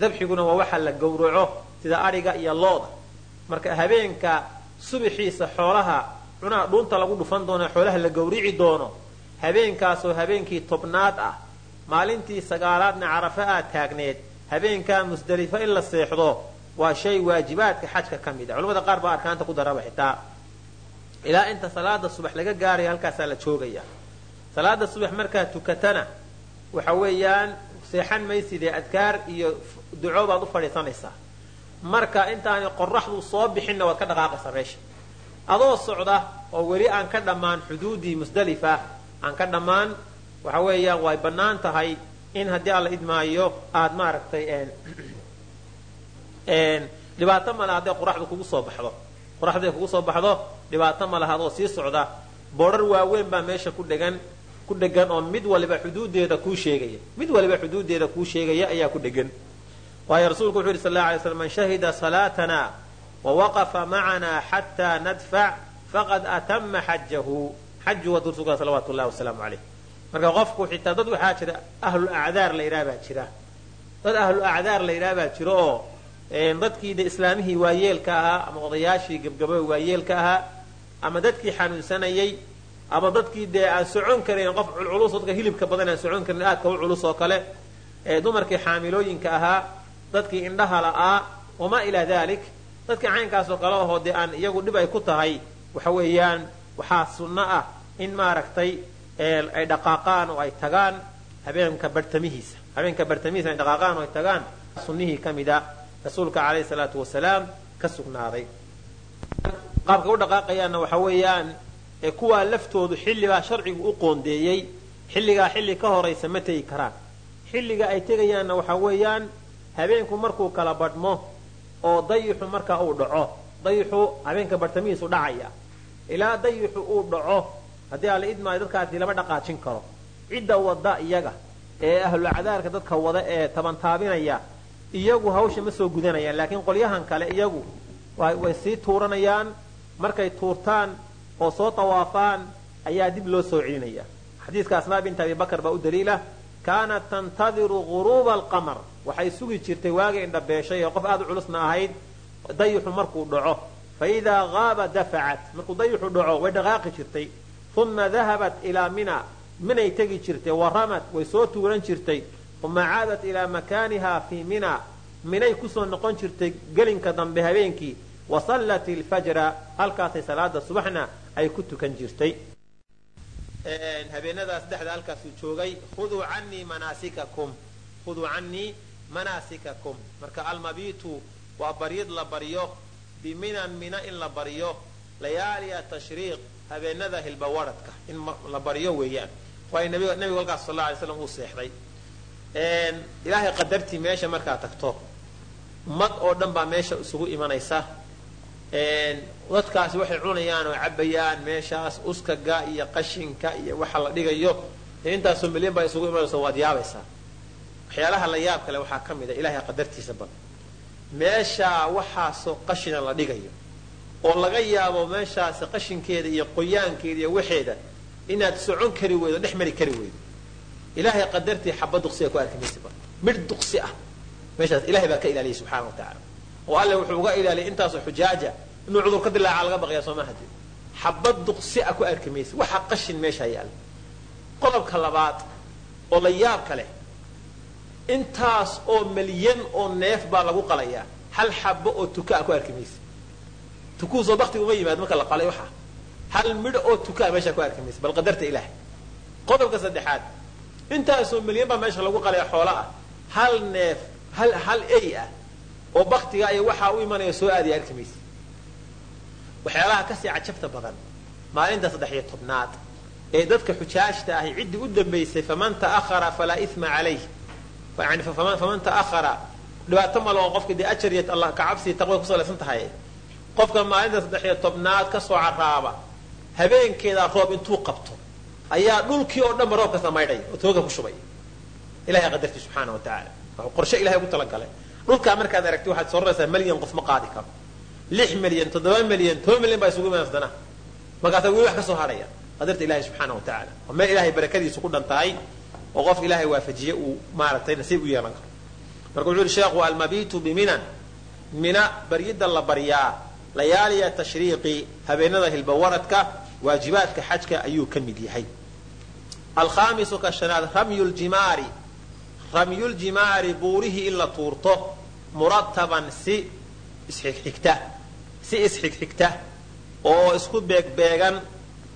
Dabxiguna waa waxa la gowraco sida adhiga iyo looda. Marka habeenka subaxiisa xoolaha cunaha dhuunta lagu dhufan doono xoolaha la gowrici doono habeenkaasoo habeenkii tobnaad ah maalintii sagaalaadna carafa aad taagneed habeenkaa musdalifa in la seexdo waa shay waajibaadka xajka ka mid a culamada qaar baa arkaanta ku daraba xitaa. Ilaa inta salaada subax laga gaaraya halkaasaa la joogaya. Salaada subax markaad tukatana waxa weeyaan seexan maysidee adkaar iyo duco baad u fadhiisanaysaa. Marka intaani qoraxdu soo bixinna waad ka dhaqaaqaysaa meesha. Adoo socda oo weli aan ka dhammaan xuduudii musdalifa aan ka dhammaan waxa weeyaan way bannaan tahay in haddii alla idmaayo aada maaragtay dhibaato male hadday qoraxdu kugu soo baxdo. Qoraxday kugu soo baxdo dhibaato male adoo sii socda. Boodhar waaweyn baa meesha ku dhegan ku dhegan oo mid waliba xuduudeeda kuu sheegaya. Mid waliba xuduudeeda kuu sheegaya ayaa ku dhegan. Waayo rasuulku wuxu yidhi sal alla alay slam man shahida salaatana wawaqafa macana xataa nadfac faqad atama xajahu xaju waa dursuga salawaatu llahi wasalaamu caleyh marka qofku xitaa dad waxaa jira ahlu acdaar la yidhaha baa jira. Dad ahlu acdaar la yidhaha baa jira oo dadkii de islaamihii waayeelka ahaa ama odayaashii gabgaba waayeelka ahaa ama dadkii xanuunsanayay ama dadkii dee aan socon karayn qof culculus dadka hilibka badan aan socon karin aadka u culus oo kale dumarkii xaamilooyinka ahaa dadkii indhaha la'aa wamaa ilaa dalik dadkii caynkaasoo kale ahoo dee aan iyagu dhib ay ku tahay waxa weeyaan waxaa sunno ah in maaragtay ay dhaqaaqaan oo ay tagaan habeenka bartamihiisa. Habeenka bartamihiisa ay dhaqaaqaan oo ay tagaan sunnihii ka mida rasuulka calayhi salaatu wasalaam ka sugnaaday. Qaabka u dhaqaaqayaanna waxa weeyaan kuwaa laftoodu xillibaa sharcigu u qoondeeyey xilligaa xilli ka horaysa ma tegi karaan. Xilliga ay tegayaanna waxa weeyaan habeenku markuu kala badhmo oo dayixu markaa uu dhaco dayixu habeenka bartamihiisu dhacaya. Ilaa dayixu uu dhaco haddii alla idmaayo dadkaasi lama dhaqaajin karo. Cidda wadda iyaga ee ahlu cadaarka dadka wada ee tabantaabinaya iyagu hawsha ma soo gudanayaan laakiin qolyahan kale iyagu way sii tuuranayaan. Markay tuurtaan oo soo tawaafaan ayaa dib loo soo celinaya xadiiska asmaa binta abi bakar baa u daliila kaanat tantadiru guruuba alqamar. Waxay sugi jirtay waaga indhabeeshay oo qof aada u culusna ahayd dayixu markuu dhaco. Fa idaa qaaba dafacat. Markuu dayixu dhaco way dhaqaaqi jirtay. Uma dahabat ilaa mina. Minay tegi jirtay waramad way soo tuuran jirtay uma caadat ilaa makaaniha fii mina. Minay ku soo noqon jirtay gelinka dambe habeenkii. Wa sallat ilfajra halkaasay salaada subaxna ay ku tukan jirtay. Habeenadaa saddexda halkaasuu joogay khuduu canii manaasikakum. Khuduu canii manaasikakum. Marka almabiitu waa baryid la baryo biminan mina in la baryo layaaliya tashriiq. Habeenada hilbawaradka in la baryo weeyaan. Waayo nabigu halkaas sal alay slam uu seexday ilaahay qadartii meesha markaad tagto. Ummad oo dhan baa meesha isugu imanaysa. Dadkaasi waxay cunayaan oo cabayaan meeshaas uskaga iyo qashinka iyo waxa la dhigayo. Intaasoo milyan baa isugu imanaysa waad yaabaysaa. Waxyaalaha la yaab kale waxaa ka mid a ilahay qadartiisa bad. Meeshaa waxaasoo qashina la dhigayo. Oo laga yaabo meeshaasi qashinkeeda iyo qoyaankeeda iyo waxeeda inaad socon kari weydo dhex mari kari weydo ilaahay qadartii xaba duqsiga ku arki maysa midh duqsi ah meeshaas ilahay baa ka ilaaliyay subxaana wa tacaala oo alle wuxuu uga ilaaliyay intaasoo xujaaja inuu cudur ka dilaaca laga baqaya soo ma hadi xabad duqsi a ku arki maysa waxa qashin meeshaa yaalla qodobka labaad oo la yaab ka leh intaas oo milyan oo neef baa lagu qalayaa hal xabo oo tuka a ku arki maysa tukuusoo baktiga uma yimaado marka la qalay waxa hal midho oo tukaa meeshaa ku arki maysa bal qadarta ilaah qodobka saddexaad intaasoo milyan baa meesha lagu qalaya xoola ah hal neef hal hal ey ah oo baktiga iyo waxaa u imanaya soo aadaya arki maysa. Waxyaalaha ka sii cajabta badan maalinta saddex iyo tobnaad ee dadka xujaajta ahi ciddii u dambaysay faman ta'ahara falaa ima calayh. Yani faman ta'ahara dhibaato malo oo qofka dee ajar iyo allah kacabsi taqwa ku salaysan tahay. Qofka maalinta saddex iyo tobnaad ka soo caraaba habeenkeeda roob intuu qabto ayaa dhulkii oo dhanba roobka samaydhay oo tooga ku shubay. Ilahay qadartii subxaana wa tacaala. Qorshe ilahay ugu talagalay. Dhulkaa markaad aragti waxaad soranaysaa malyan qof ma qaadi karo. Lix milyan toddoba milyan toban milyan baa isugu imaan haddana markaasaa weli wax ka soo hadhaya. Qadarta ilahay subxaana wa tacaala. Oo meel ilahay barakadiisu ku dhan tahay oo qof ilaahay waafajiye uu maaragtay nasiib u yeelan karo. Marka wuxu uhi sheekhu almabitu biminan mina baryidda la baryaa. Layaaliya tashriiqi habeenada hilbawaradka waajibaadka xajka ayuu ka mid yahay. Alkhaamisu ka shanaad ramyu ljimaari ramyuljimaari buurihii in la tuurto murataban si isxigxigta si isxigxigta oo isku beegbeegan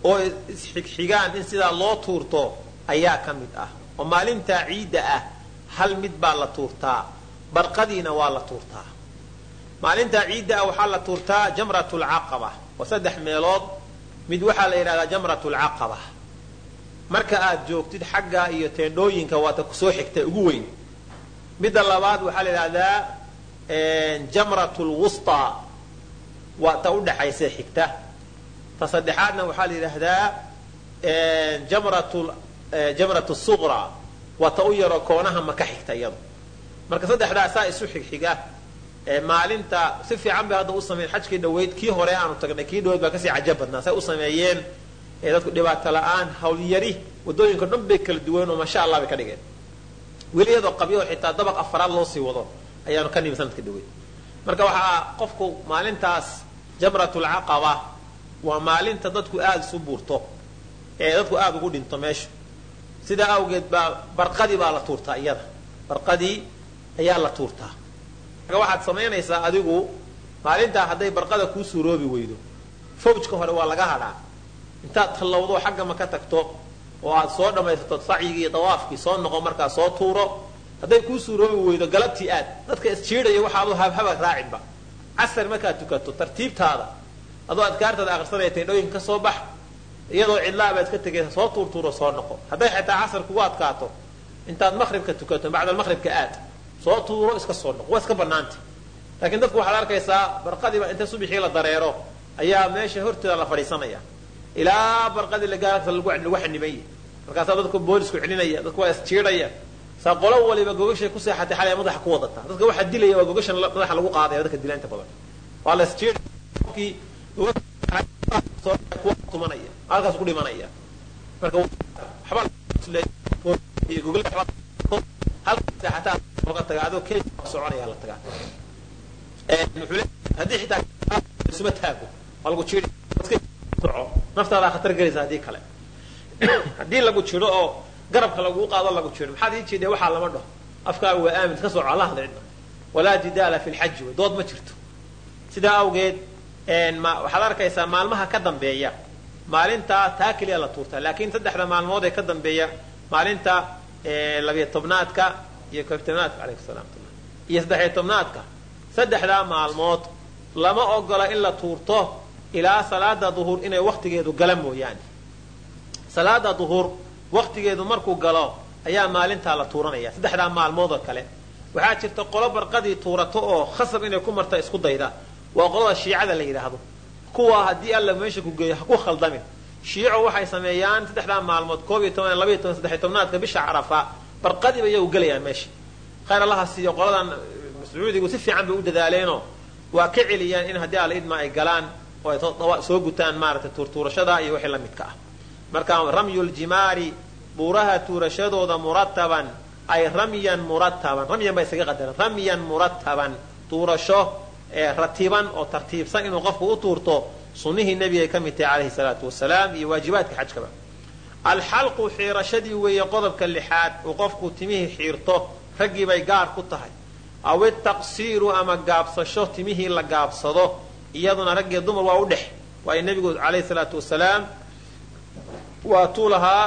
oo isxigxigaan in sidaa loo tuurto ayaa ka mid ah. Oo maalintaa ciidda ah hal mid baa la tuurtaa barqadiina waa la tuurtaa. Maalintaa ciidda ah waxaa la tuurtaa jamrat lcaqaba oo saddex meelood mid waxaa la yidhahdaa jamrat lcaqaba marka aad joogtid xagga iyo teendhooyinka waata ku soo xigta ugu weyn. Midda labaad waxaa la yidhahdaa jamrat lwusta waa ta udhaxaysa xigta. Ta saddexaadna waxaa la yidhaahdaa jamrat suqra waa ta u yaro koonaha maka xigta iyado marka saddexdaasaa isu xigxiga maalinta si fiican bay hadda u sameyen xajkii dhaweyd kii hore aanu tagnay kii dhaweyd baa ka sii cajab badnaa. Say u sameeyeen dadku dhibaato la'aan hawlyari waddooyinka dhan bay kala duwan oo maasha allah bay ka dhigeen. Weli iyadoo qabyo xitaa dabaq afaraad loo sii wado ayaanu ka nimi sanadka dhaweyd marka waxaa qofku maalintaas jamratulcaqaba waa maalinta dadku aada isu buurto ee dadku aada ugu dhinto meeshu sidaa awgeed baa barqadii baa la tuurtaa iyada. Barqadii ayaa la tuurtaa marka waxaad samaynaysaa adigu maalintaa hadday barqada kuu suuroobi weydo. Fawjka hore waa laga hadhaa intaad tallawdo xagga ma ka tagto oo aad soo dhammaysato sacyigii iyo dawaafkii soo noqo markaa soo tuuro. Hadday kuu suuroobi weydo galabtii aad. Dadka isjiidhaya waxaadu habhaba raacinba casar markaad tukato tartiibtaada. Adoo adkaartaada akhrisanaya teendhooyinka ka soo bax. Iyadoo cidlaabaad ka tegaysa soo tuurtuuro soo noqo. Hadday xitaa casar kugu adkaato intaad maqribka tukato bacda maqribka aad soo tuuro iska soo noqo waa iska banaanta laakiin dadku waxaad arkaysaa barqadiiba inta subixii la dareero ayaa meesha horteeda la fadhiisanaya. Ilaa barqadii lagaarta lagu xanibanya markaasaa dadku boolisku celinaya dadku waa isjiidhaya saa qolo waliba gogashay ku seexatay xalay madaxa ku wadata. Dadka waxaa dilaya waa gogashan madaxa lagu qaadaya dadka dila inta badan. Waa la isjiidhkii tumanaya halkaas ku dhimanaya. Marka halka naftaadaa khatar gelaysa haddii kale. Haddii lagu jiro oo garabka laguu qaado lagu jiro maxaad ii jeedee waxaa lama dhaho. Afkaaga waa aamin ka soco alla hadla walaa jidaala fi lxaji wey dood ma jirto. Sidaa awgeed waxaad arkaysaa maalmaha ka dambeeya maalintaa taa keliya la tuurtaa laakiin saddexda maalmood ee ka dambeeya maalinta labiyo tobnaadka iyo koob tobnaadka alaykum salaamtullah iyo saddexiyo tobnaadka saddexdaa maalmood lama ogola in la tuurto ilaa salaada duhur inay waktigeedu gala mooyaane. Salaada duhur waktigeedu markuu galo ayaa maalintaa la tuuranaya saddexdaa maalmood oo kale. Waxaa jirta qolo barqadii tuurato oo khasab inay ku marta isku dayda. Waa qolada shiicada la yidhaahdo. Kuwa haddii alla meesha ku geeyo ha ku khaldamin shiico waxay sameeyaan saddexdaa maalmood koob iyo toban labaiyo toban saddexiyo tobnaadka bisha carafa barqadiiba iyagu gelayaan meesha khayr allaha siiyo qoladan sacuudigu si fiican bay u dadaaleenoo waa ka celiyaan in haddii alla idma ay galaan oo ay soo gutaan maaragtay tuurtuurashada iyo wixii la midka ah. Marka ramyuljimaari buuraha tuurashadooda murataban ay ramyan murataban ramyan baa isaga qadaran ramyan murataban tuurasho ratiban oo tartiibsan inuu qofku u tuurto sunnihii nebigay ka mid tahay calayhi salaatu wasalaam iyo waajibaadka xajkaba alxalqu xiirashadii weeye qodobka lixaad uu qofku timihii xiirto raggii bay gaar ku tahay. Aw itaqsiiru ama gaabsasho timihii la gaabsado iyaduna raggii dumar waa u dhex. Waayo nebigu calayhi salaatu wasalaam waatuu lahaa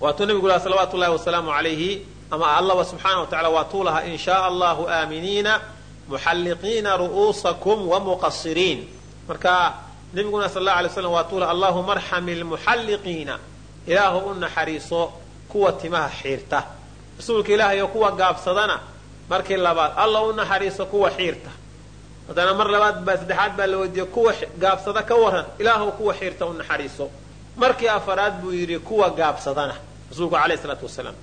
waatuu nebigu lahaa salawaatu llahi wasalaamu calayhi ama allaba subxaana wa tacala waatuu lahaa in shaaa allahu aaminiina muxalliqiina ru'uusakum wamuqasiriin marka nebiguna sal alla alay slam waatuu laha allahuma arxami lmuxalliqiina ilaahu u naxariiso kuwa timaha xiirta. Rasuulka ilaahay oo kuwa gaabsadana markii labaad alla u naxariiso kuwa xiirta. Haddana mar labaad baa saddexaad baa la weydiiyey kuwa gaabsada ka waran ilaahu kuwa xiirta u naxariiso. Markii afaraad buu yidhi kuwa gaabsadana. Rasuulku alayh salaatu wasalaam.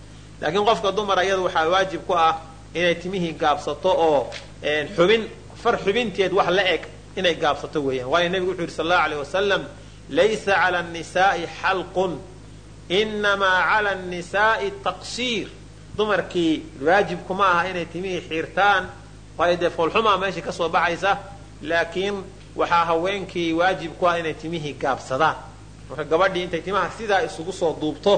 Laakiin qofka dumara iyadu waxaa waajib ku ah inay timihii gaabsato oo xubin far xubinteed wax la eg inay gaabsato weeyaan. Waayo nebigu wuxuu yidhi sal allahu aleyh wasalam laysa cala annisaai xalqun inamaa cala annisaai taqsiir. Dumarkii waajib kuma aha inay timihii xiirtaan waayo dee foolxumaa meeshai ka soo baxaysa laakiin waxaa haweenkii waajib ku ah inay timihii gaabsadaan. Marka gabadhii intay timaha sidaa isugu soo duubto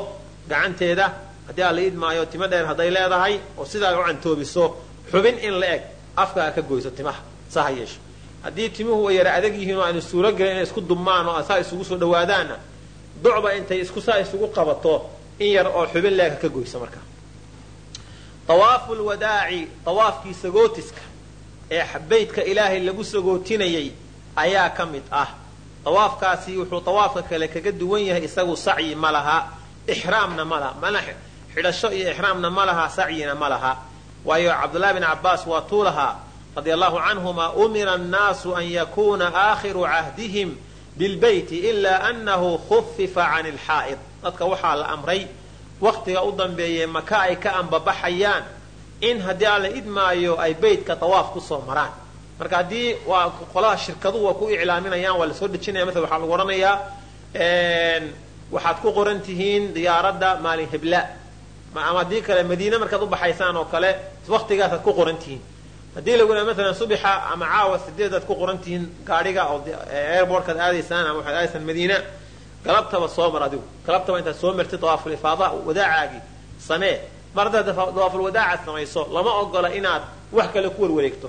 gacanteeda haddii aan la idmaayo timo dheer hadday leedahay oo sidaa u cantoobiso xubin in la eg afkaa ka goyso timaha saa ha yeesho haddii timuhu ay yara adag yihiin oo aanu suuro gelin inay isku dummaan oo saa isugu soo dhawaadaanna docba intay isku saa isugu qabato in yar oo xubin leega ka goyso markaa awaafu lwadaaci awaafkii sagootiska ee baydka ilaahay lagu sagootinayay ayaa ka mid ah. Awaafkaasi wuxuu awaafka kale kaga duwan yahay isagu sacyi ma laha ixraamna ma laha mana xidhasho iyo ixraamna ma laha sacyina ma laha. Waayo cabdullahi bin cabaas waa tuu lahaa radia allahu canhuma umira annaasu an yakuna aakhiru cahdihim bilbeyti ilaa anahu khufifa can ilxaa'id dadka waxaa la amray waktiga u dambeeyey maka ay ka ambabaxayaan in haddii aan la idmaayo ay beytka tawaaf ku soo maraan. Marka haddii waa qolaha shirkaduhu waa ku iclaaminayaan waa la soo dejinaya maala waxaa lagu odhanayaa waxaad ku qoran tihiin diyaaradda maalin hebla ama haddii kale madiine markaad u baxaysaan oo kale waktigaasaad ku qoran tihiin haddii lagu yaa maalan subixa ama caawa sideedaad ku qoran tihiin gaadhiga oo airbortkaad aadaysaan ama waxaad aadaysaan madiina galabtaba soo mar adigu. Galabtaba intaad soo martid dawaaful ifaada wadaacaagii samee mar haddaad dawaaful wadaacaad samayso lama ogola inaad wax kale ku warwareegto.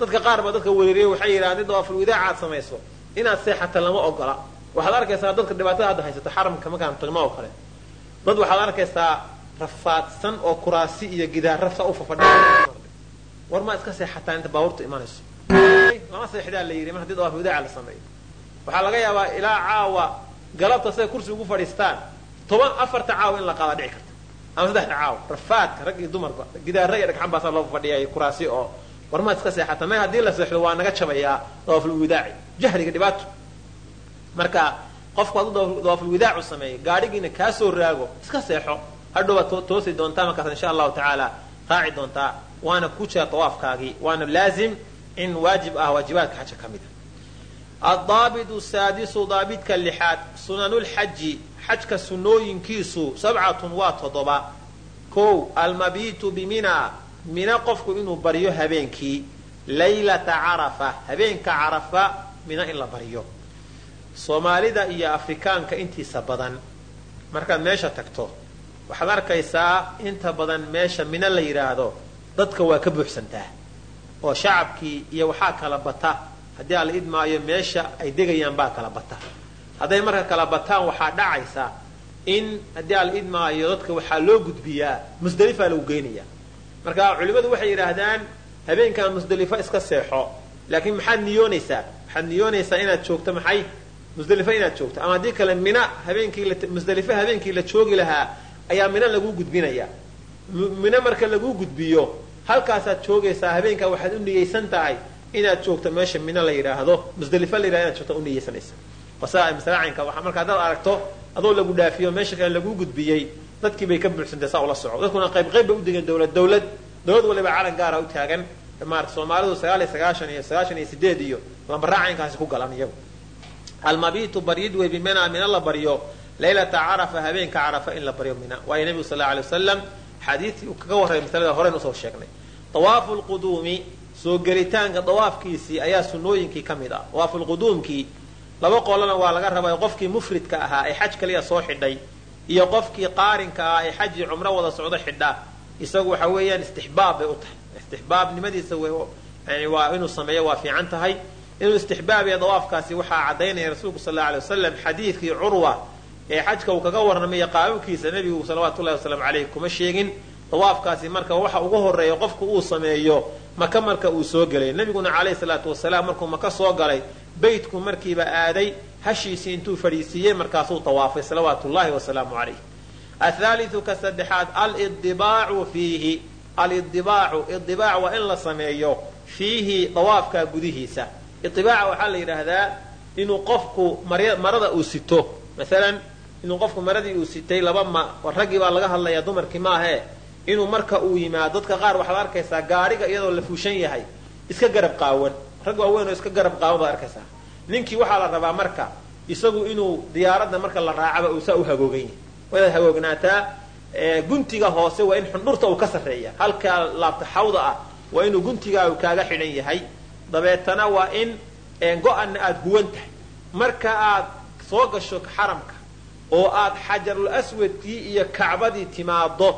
Dadka qaar ba dadka wereeriye waxay yidhahdeen dawaaful wadaacaad samayso. Inaad seexata lama ogola. Waxaad arkaysaa dadka dhibaatada hadda haysato xaramka markaan tagno oo kale. Dad waxaad arkaysaa rafaadsan oo kuraasi iyo gidaarasa u fafadhi war maa iska seexataan inta baabuurta imanayso. Lama seexdaa la yidhi mar haddii dawaaful wadaaca la sameeyo waxaa laga yaabaa ilaa caawa galabta siday kursi ugu fadhiistaan toban afarta caawa in la qaadaa dhici karta. Ama saddexda caawa rafaadka rag iyo dumarba gidaara iyo dhagxan baasaa loo fadhiya kuraasi oo war maad iska seexata may haddii la seexdo waa naga jabayaa dawaaful widaaci jahliga dhibaato. Marka qofku hadduu dawaaful widaacu sameeyo gaadhigiina kaa raago iska seexo hadhowbaad toosi doontaa markaas insha allahu tacaala raaci doontaa waana ku jira dawaafkaagii waana laazim in waajib ah waajibaadka xaja ka mid a adaabidu saadisu daabidka lixaad sunanulxaji xajka sunnooyinkiisu sabcatun waa toddoba. Kow almabiitu bimina mina qofku inuu baryo habeenkii laylata carafa habeenka carafa mina in la baryo soomaalida iyo afrikaanka intiisa badan. Markaad meesha tagto waxaad arkaysaa inta badan meesha mina la yidhaahdo dadka waa ka buuxsantaa. Oo shacabkii iyo waxaa kala bata. Haddii aan la idmaayo meesha ay degayaan baa kala bata. Hadday marka kala bataan waxaa dhacaysa in haddii aan la idmaayo dadka waxaa loo gudbiyaa musdelifaa lagu geynaya marka culimmadu waxay yidhaahdaan habeenkan musdelifo iska seexo. Laakiin maxaad niyoonaysaa? Waxaad niyoonaysaa inaad joogto? Maxay? Musdelifo inaad joogto. Ama haddii kale mina habeenkii musdelifo habeenkii la joogi lahaa ayaa mina lagu gudbinaya. Mina marka lagu gudbiyo halkaasaad joogaysaa habeenkaa waxaad u niyeysan tahay inaad joogto meesha mina la yidhaahdo musdelifo la yidhahdo inaad joogto u niyeysanaysa. Wasaa masaacinka waxa marka haddaad aragto adoo lagu dhaafiyo meesha kale lagu gudbiyey dadkii bay ka buuxsantay saa ula soco. Dadkuna qayb qayb bay u degeen dowlad dowlad dowlad waliba calan gaara u taagan. Maarata soomaalidu sagaal iyo sagaashan iyo sagaashan iyo sideed iyo lambaraacaynkaasi ku galan iyagu. Almabitu baryid wey bimina mina la baryo laylata carafa habeenka carafa in la baryo mina. Waayo nebigu sal alay wasalam xadiidkii uu kaga warramay masalada horeyn u soo sheegnay. Dawaafu lquduumi soo gelitaanka dawaafkiisii ayaa sunnooyinkii ka mid ah. Dawaafu lquduumkii laba qolana waa laga rabay qofkii mufridka ahaa ee xaj kaliya soo xidhay iyo qofkii qaarinka ah ee xajii cumro wada socdo xidha. Isagu waxa weeyaan istixbaab bay u tahay. Istixbaabnimadiisa waa inuu sameeyo waa fiican tahay. Inuu istixbaabiya dawaafkaasi waxaa caddaynaya rasuulku sal alay wasalam xadiidkii curwa ee xajka uu kaga warramaya qaababkiisa nebigu salawaatu llahi wasalaamu caleyh kuma sheegin dawaafkaasi marka waxa ugu horreeya qofku uu sameeyo maka marka uu soo gelay nebiguna calayhi salaatu wasalaam markuu maka soo galay beytku markiiba aaday hashiisii intuu fadhiisiiyey markaasuu tawaafay salawaatu llahi wasalaamu calayh athaaliu ka saddexaad alidibaacu fiihi. Alidibaacu idibaac waa in la sameeyo fiihi dawaafka gudihiisa. Idibaaca waxaa la yidhaahdaa inuu qofku marada uu sito. Maalan inuu qofku maradii uu sitay laba ma raggii baa laga hadlayaa dumarkii maahe inuu marka uu yimaado dadka qaar waxaad arkaysaa gaariga iyadoo la fuushan yahay iska garab qaawan. Rag waaweyn oo iska garab qaawan baad arkaysaa. Ninkii waxaa la rabaa marka isagu inuu diyaaradda marka la raacaba uu saa u hagoogan yahay. Wadaad hagoognaataa guntiga hoose waa in xundhurta uu ka sarreeya. Halkaa laabta xawda ah waa inuu guntigaagu kaaga xidhan yahay. Dabeetana waa in go-anna aada huwan tahay. Marka aad soo gasho xaramka oo aad xajarul aswadkii iyo kacbadii timaado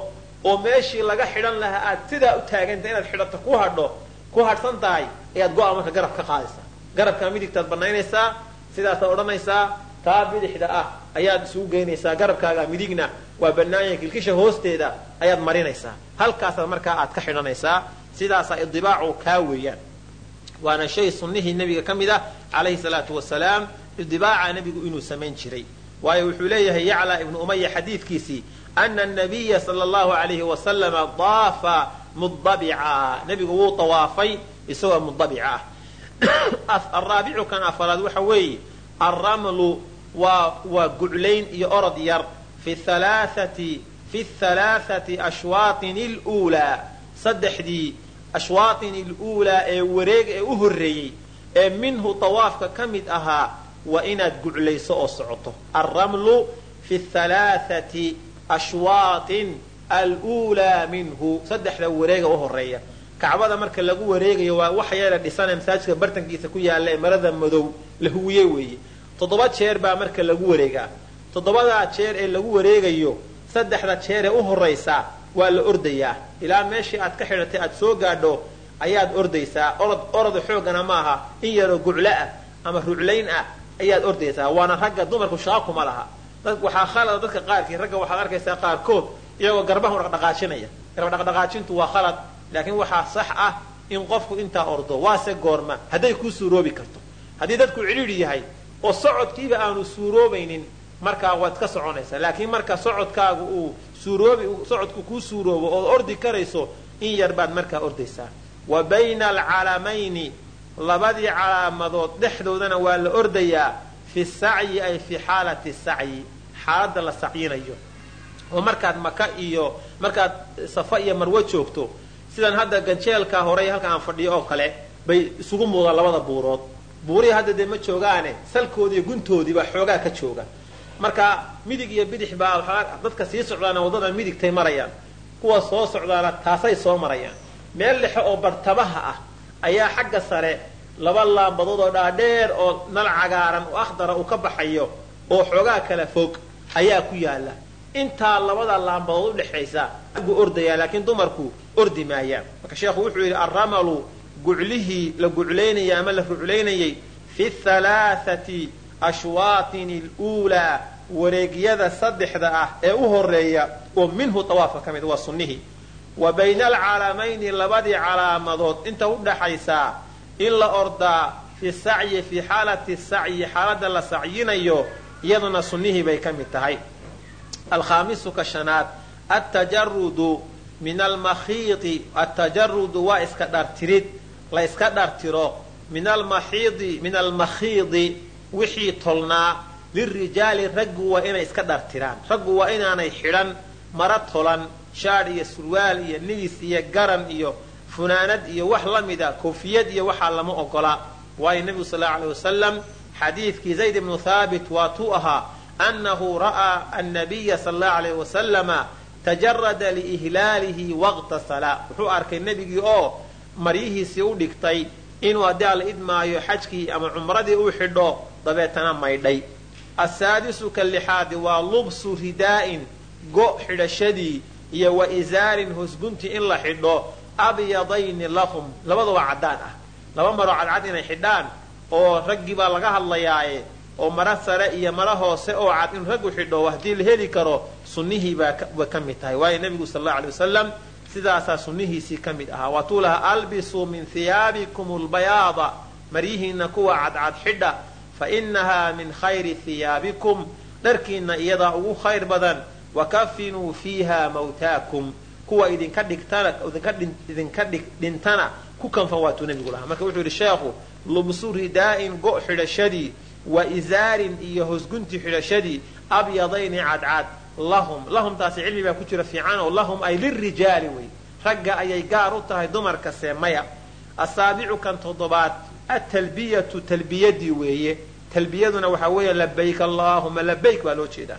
oo meeshii laga xidhan lahaa aad sidaa u taagantah inaad xidhato ku hadho ku hadhsan tahay ayaad go-a marka garab ka qaadaysaa. Garabkaa midigtaad banaynaysaa sidaasaad odhanaysaa taa bidixda ah ayaad isugu geynaysaa garabkaaga midigna. Waa banaanya kilkisha hoosteeda ayaad marinaysaa. Halkaasaad markaa aad ka xidhanaysaa sidaasaa idibaacu kaa weeyaan. Waana shay sunnihii nebiga ka mid ah calayhi salaatu wasalaam idibaaca nebigu inuu samayn jiray waayo wuxuu leeyahay yacla ibnu umaya xadiidkiisii ana anabiya sala allahu alayhi wasalama daafa mudabica nebigu wuu tawaafay isagoo mudabica ah. Araabicu kan afaraad waxa weeye alramlu waa waa guclayn iyo orod yar. Fi halaathati fi halaathati ashwaatin iluulaa saddexdii ashwaatin iluulaa ee wareeg ee u horreeyey ee minhu tawaafka ka mid ahaa waa inaad guclayso oo socoto. Alramlu fi halaathati ashwaatin aluulaa minhu. Saddexda wareega u horreeya kacbada marka lagu wareegayo waa wax yeela masaajidka bartankiisa ku yaalla ee marada madow la huwiye weeye. Toddoba jeer baa marka lagu wareegaa. Toddobadaa jeer ee lagu wareegayo saddexda jeer ee u horaysaa waa la ordayaa. Ilaa meeshii aad ka xidhatay aad soo gaadho ayaad ordaysaa. Orod oroda xoogana maaha in yaroo guclo ah ama ruclayn ah ayaad ordaysaa waana ragga dumarku shaqa kuma laha. Waxaa khalada dadka qaarkii ragga waxaad arkaysaa qaarkood iyagoo garbahu dhaqdhaqaajinaya garba dhaqdhaqaajintu waa khalad laakiin waxaa sax ah in qofku intaa ordo waase goorma hadday kuu suuroobi karto. Haddii dadku cidhiidhi yahay oo socodkiiba aanu suuroobaynin markaa waad ka soconaysaa. Laakiin marka socodkaagu uu suuroobi socodku kuu suuroobo ood ordi karayso in yar baad markaa ordaysaa. Wa bayna alcalamayni labadii calaamadood dhexdoodana waa la ordayaa fi sacyi ay fi xaalati sacyi xaaladda la sacyinayo. Oo markaad maka iyo markaad safa iyo marwo joogto sidan hadda ganjeelkaa horey halka aan fadhiyo oo kale bay isugu muudaan labada buurood. Buurihii hadda dee ma joogaane salkoodii iyo guntoodii baa xoogaa ka jooga. Marka midig iyo bidix baa dadka sii socdaana waddada midigtay marayaan. Kuwa soo socdaana taasay soo marayaan. Meel dhexe oo bartabaha ah ayaa xagga sare laba laambadood oo dhaadheer oo nal cagaaran oo akhdara uu ka baxayo oo xoogaa kala fog ayaa ku yaalla intaa labada laambadood udhexaysa raggu ordayaa laakiin dumarku ordi maayaan marka sheekhu wuxuu yidhi alramalu guclihii la guclaynayay ama la ruclaynayay fi halaathati ashwaatin aluulaa wareegyada saddexda ah ee u horreeya oo minhu tawaafka ka mid waa sunnihii wa bayna alcalamayni labadii calaamadood. Inta udhaxaysaa in la ordaa fi sacyi fi xaalati sacyi xaaladda la sacyinayo iyaduna sunnihii bay ka mid tahay. Alkhaamisu ka shanaad attajarudu min almakhiidi attajarudu waa iska dhartirid la iska dhartiro min almaxiidi min almakhiidi wixii tolnaa lirijaali raggu waa inay iska dhartiraan raggu waa inaanay xidhan mara tolan shaadh iyo surwaal iyo nidis iyo garan iyo funaanad iyo wax la mida koofiyad iyo waxaa lama ogola. Waayo nebigu sal allau alay wasalam xadiidkii zayd ibnu thaabit waatuu ahaa annahu ra'aa annabiya sal allahu alayh wasalama tajarada liihlaalihi waqtasala wuxuu arkay nebigii oo maryihiisii u dhigtay inuu haddii alla idmaayo xajkii ama cumradii uu xidho dabeetana maydhay. Asaadisu ka waa lubsu ridaa'in go' xidhashadii iyo wa isaarin hosgunti in la xidho abyadayni lahum labadaba caddaan ah. Laba maroo cadcad inay xidhaan oo raggii baa laga hadlayaaye oo mara sare iyo mara hoose oo cad in raggu xidho haddii la heli karo sunnihii baa ka mid tahay. Waayo nebigu sal allau alay wasalam sidaasaa sunnihiisii ka mid ahaa. Waatuu lahaa albisuu min hiyaabikum lbayaada maryihiinna kuwa cadcad xidha fa inahaa min khayri hiyaabikum dharkiinna iyadaa ugu khayr badan wakafinuu fiiha mawtaakum kuwa idinka dhintana ku kanfan waatuu nebigu lahaa. Marka wuxuu yidhi sheekhu lubsu ridaa'in go' xidhashadii wa isaarin iyo hosgunti xidhashadii abyadayni cadcad lahum lahum taasi cilmi baa ku jira fiican lahum ay lirijaali wey. Ragga ayay gaar u tahay dumarka seemaya. Asaabicu kan toddobaad atalbiyatu talbiyadii weeye. Talbiyaduna waxaa weeye labayk allaahuma labayk baa loo jeedaa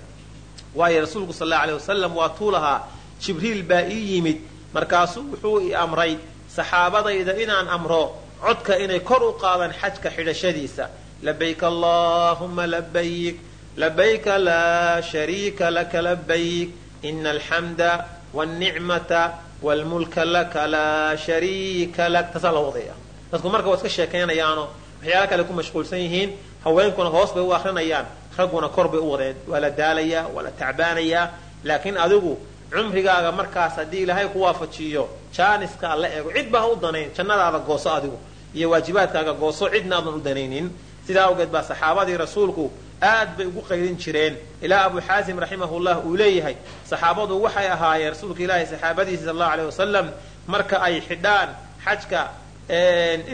waayo rasuulku sal allau alay wasalam waa tuu lahaa jibriil baa ii yimid. Markaasuu wuxuu i amray saxaabadayda inaan amro codka inay kor u qaadaan xajka xidhashadiisa. Labayk allaahuma labayk labayka laa shariika laka labayk ina alxamda wاlnicmata wاlmulka laka laa shariika lak. Taasaa la wadaya dadku marka waa iska sheekaynayaano waxyaala kale ku mashquulsan yihiin haweenkuna hoos bay u akrinayaan ragguna kor bay u wadeen. Waa la daalayaa waa la tacbaanayaa laakiin adigu cumrigaaga markaas haddii ilaahay ku waafajiyo jaaniska alla eego cid baa ha u danayn jannadaada gooso adigu iyo waajibaadkaaga gooso cidna aadan u danaynin. Sidaa awgeed baa saxaabadii rasuulku aad bay ugu qaydin jireen. Ilaa abu xaasim raximahullah uu leeyahay saxaabadu waxay ahaayeen rasuulka ilaahay saxaabadiisa sal allahu aleyh wasalam marka ay xidhaan xajka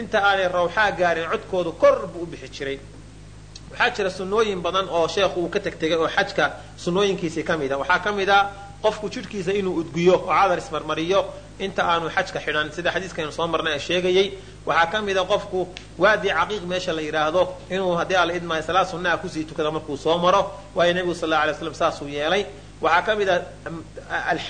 inta aanay rawxaa gaarin codkoodu kor buu u bixi jiray waxaa jira sunnooyin badan oo sheekhu uu ka tegtegay oo xajka sunnooyinkiisii ka mid a. Waxaa ka mid a qofku jidhkiisa inuu udgiyo oo cadar ismarmariyo inta aanu xajka xidhan. Sida xadiiskaynu soo marnay ee sheegayey waxaa ka mid a qofku waadi caqiiq meesha la yidhaahdo inuu haddii alla idmaayo salaad sunnaha ku sii tukada markuu soo maro waayo nebigu sal alla alay slam saasuu yeelay. Waxaa ka mid a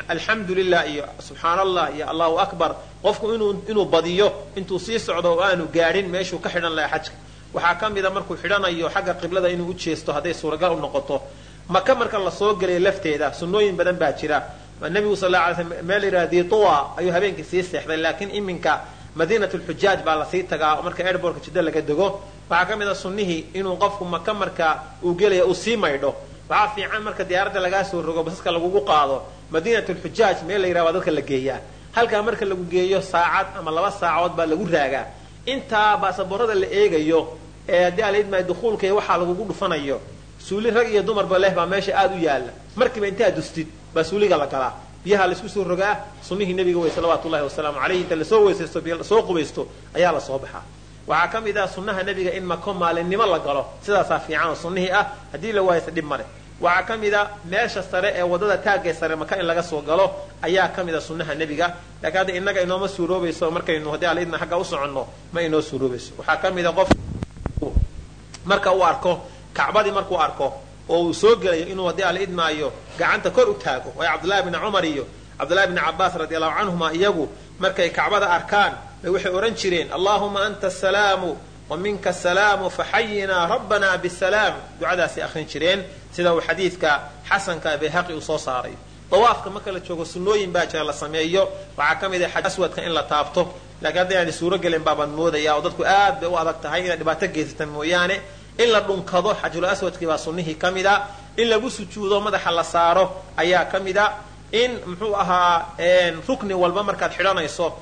alxamdu lilah iyo subxaan allah iyo allahu akbar. Qofku inuu badiyo intuu sii socdo oo aanu gaadhin meeshuu ka xidhan lahaa xajka waxaa ka mid a markuu xidhanayo xagga qiblada inuu u jeesto hadday suuragal u noqoto. Maka marka la soo gelay lafteeda sunnooyin badan baa jira. Nebigu sal la alay slam meel yidhaha ditua ayuu habeenkii sii seexday laakiin iminka madiinat lxujaaj baa la sii tagaa oo marka airbortka jiddo laga dego waxaa ka mid a sunnihii inuu qofku maka marka uu gelaya uu sii maydho. Waxaa fiican marka diyaaradda lagaa soo rogo basaska lagugu qaado. Madiinat lxujaaj meel la yidhaha waa dadka la geeyaa. Halkaa marka lagu geeyo saacad ama laba saacadood baa lagu raagaa. Intaa baasaboorada la eegayo ee haddii ala idmaayo dukuulka iyo waxaa lagugu dhufanayo suuli rag iyo dumarba leh baa meesha aada u yaalla. Markiiba intaa dustid baa suuliga la galaa. Biyaha laysku soo rogaa sunnihii nebiga wey salawaatu ullahi wasalaamu caleyh inta la soo weysaysto la soo qubaysto ayaa la soo baxaa waxaa ka mid ah sunnaha nebiga in mako maalinimo la galo. Sidaasaa fiican oo sunnihii ah. Haddii la waaysa dhib male waxaa ka mid a meesha sare ee waddada taagee sare maka in laga soo galo ayaa ka mid a sunnaha nebiga. Laakiin hadda innaga inooma suuroobayso markaynu haddii alaidna xagga u soconno ma inoo suuroobayso. Waxaa ka mid a qof marka uu arko kacbadii markuu arko oo uu soo gelayo inuu haddii ala idmaayo gacanta kor u taago waayo cabdullahi bni cumar iyo cabdullahi bni cabaas radi allahu canhuma iyagu markay kacbada arkaan bay waxay odhan jireen allahuma anta asalaamu wa minka asalaamu faxayinaa rabbana bisalaam. Ducadaasay akhrin jireen sida uu xadiidka xasanka bayhaqi uu soo saaray dawaafka marka la joogo sunnooyin baa jira la sameeyo. Waxaa ka mid ah xaj aswadka in la taabto. Laakiin hadda inaani suuro gelin baabaan moodaya oo dadku aad bay u adag tahay inay dhibaato geysata mooyaane. In la dhunkado xajul aswadkii baa sunnihii ka mid a in lagu sujuudo madaxa la saaro ayaa ka mid a in muxuu ahaa rukni walba markaad xidhanayso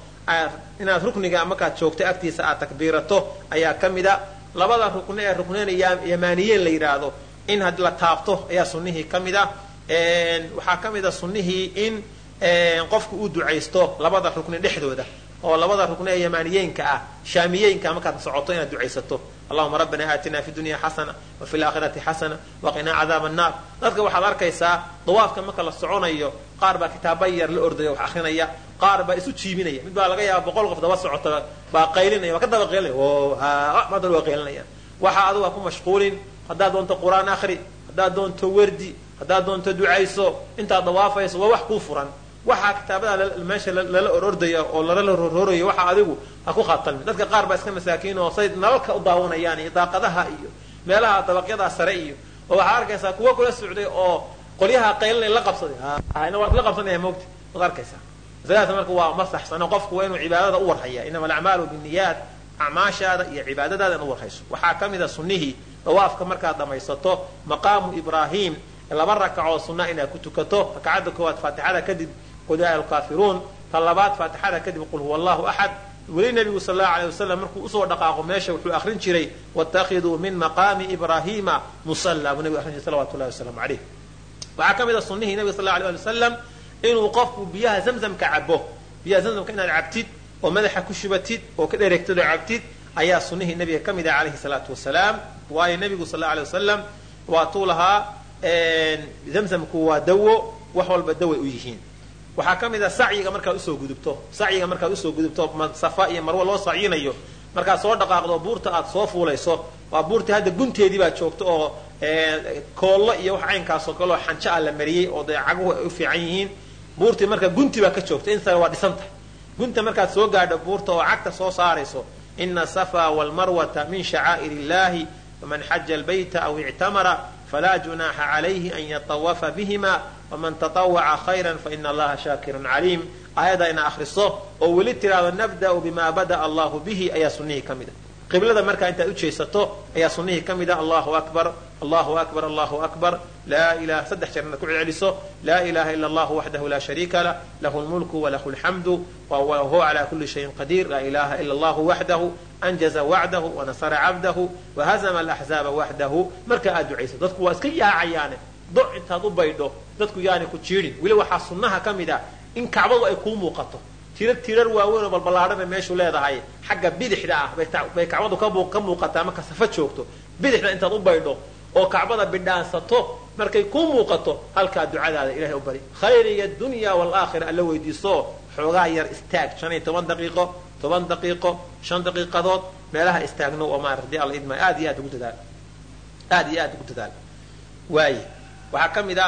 inaad rukniga markaad joogto agtiisa aad takbiirato ayaa ka mid a labada rukni ee rukneen yamaaniyeen la yidhaahdo in la taabto ayaa sunnihii ka mid a waxaa ka mid a sunnihii in qofku uu ducaysto labada rukni dhexdooda oo labada rukni ee yamaaniyeenka ah shaamiyeenka markaad socoto inaad ducaysato. Allahuma rabbana aatina fi dunya xasana wa fi laakhirati xasana waqinaa cadaaba annaar dadka waxaad arkaysaa dawaafka marka la soconayo qaar baa kitaaba yar la ordaya wax akrinaya qaar baa isu jiibinaya. Mid baa laga yaaba boqol qof daba socota baa qaylinaya waa ka daba qaylinaya. Madal waa qaylinaya. Waxa adigu ku mashquulin. Haddaad doonto qur'aan akhri haddaad doonto werdi haddaad doonto ducayso intaad dawaafayso waa wax kuu furan. Waxaa kitaabada meesha lala orordaya oo lala roroorayo waxa adigu ha ku khatalmin dadka qaar baa iska masaakiin oo say nalalka u daawanayaan iyo daaqadaha iyo meelaha dabaqyadaa sare iyo oo waxaad arkaysaa kuwa kula socday oo qolyaha qaylinay la qabsaday. Waa la qabsanaya mogta waad arkaysaa. Masaladaas marka waa ma saxsano qofku waa inuu cibaadada u warhaya inama alacmaalu binniyaat acmaashaada iyo cibaadadaada in warhayso. Waxaa ka mid a sunnihii dawaafka markaad dhamaysato maqaamu ibraahim laba rakacoo sunna inaad ku tukato rakacadda koowaad faatixada kadib qul yaa alkaafiruun. Ta labaad faatixada kadib qul huwa allahu axad. Weli nebigu sal allahu alay wasalam markuu u soo dhaqaaqo meesha wuxuu akrin jiray watakiduu min maqaami ibraahiima musalla buu nebigu akrin jiray salawatu llahi wasalaamu caleyh waxaa ka mid a sunnihii nebiga sal allahu alay wasalam inuu qofku biyaha zamzamka cabo biyaha zamzamka inaad cabtid oo madaxa ku shubatid oo ka dhereegtid oo cabtid ayaa sunnihii nebiga ka mid ah calayhi salaatu wasalaam. Waayo nebigu sal allahu alay wasalam waatuu lahaa zamzamku waa dawo wax walba daway u yihiin. Waxaa ka mid a sacyiga markaad u soo gudubto. Sacyiga markaad u soo gudubto safa iyo marwo loo sacyinayo markaad soo dhaqaaqdo buurta aad soo fuulayso waa buurtii hadda gunteedii baa joogto oo koollo iyo wax caynkaasoo kale oo xanjo ah la mariyey oo dee caguhu ay u fiican yihiin. Buurtii marka gunti baa ka joogta in sare waa dhisantahay gunta markaad soo gaadho buurta oo cagta soo saarayso ina safa walmarwata min shacaa'ir illahi faman xaja albayta aw ictamara falaa junaaxa calayhi an yatawafa bihima waman tatawaca khayra faina allaha shaakirun caliim aayadda ina akhriso oo weli tiraado nabda'u bima bada'a allahu bihi ayaa sunnihii ka mid a qiblada markaa intaad u jeesato ayaa sunnihii ka mid a allahu akbar allahu akbar allahu akbar saddex jeer inaad ku celceliso laa ilaha ila allahu waxdahu laa shariika lah lahu lmulku walahu lxamdu wahuwa cala kuli shayin qadiir laa ilaha ila allahu waxdahu anjaza wacdahu wanasara cabdahu wahazama alaxzaaba waxdahu marka aad ducayso dadku waa iska yaacayaane do intaad u baydho dadku yaani ku jiidhin weli waxaa sunnaha ka mid ah in kacbadu ay kuu muuqato tirar tirar waaweyn oo balballaadhana meeshu leedahay xagga bidixda ah bay kacbadu ka muuqataa marka safa joogto bidixda intaad u baydho oo kacbada bidhaansato markay kuu muuqato halkaa ducadaada ilahay u bari. Khayriga dunya waalaakhira alla weydiiso xoogaa yar istaag. Shan iyo toban daqiiqo toban daqiiqo shan daqiiqadood meelaha istaagno oo maarata haddii alla idmaayo aad iyo aad ugu dadaal. Aad iyo aad ugu dadaal. Waaye waxaa ka mid a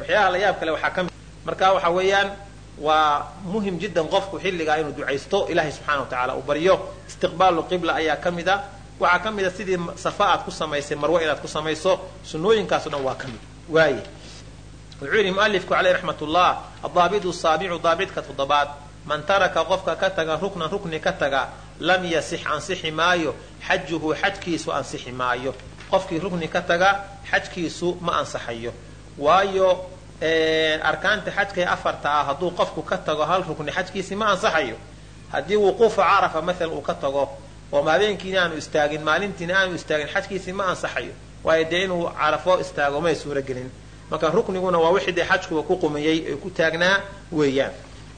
waxyaalaha la yaab kale waxaa ka mid marka waxa weeyaan waa muhiim jiddan qofku xilligaa inuu ducaysto ilahay subxana wa tacala uu baryo istiqbaalu qibla ayaa ka mid a waxaa ka mid a sidii safa aad ku samaysay marwe inaad ku samayso sunnooyinkaaso dhan waa ka mid. Waaye wuxuu yidhi mualifku caleyh raxmat ullah adaabidu saabicu daabidka toddobaad. Man taraka qofka ka taga ruknan rukni ka taga lam yasix ansixi maayo xajuhu xajkiisu ansixi maayo. Qofkii rukni ka taga xajkiisu ma ansaxayo. Waayo arkaanta xajka ee afarta ah hadduu qofku ka tago hal rukni xajkiisi ma ansaxayo. Haddii wuquufa carafa maala uu ka tago oo habeenkiina aanu istaagin maalintiina aanu istaagin xajkiisi ma ansaxayo. Waayo dee inuu carafo istaago may suuragelin marka rukniguna waa wixii dee xajkuba ku qumiyey ee ku taagnaa weeyaan.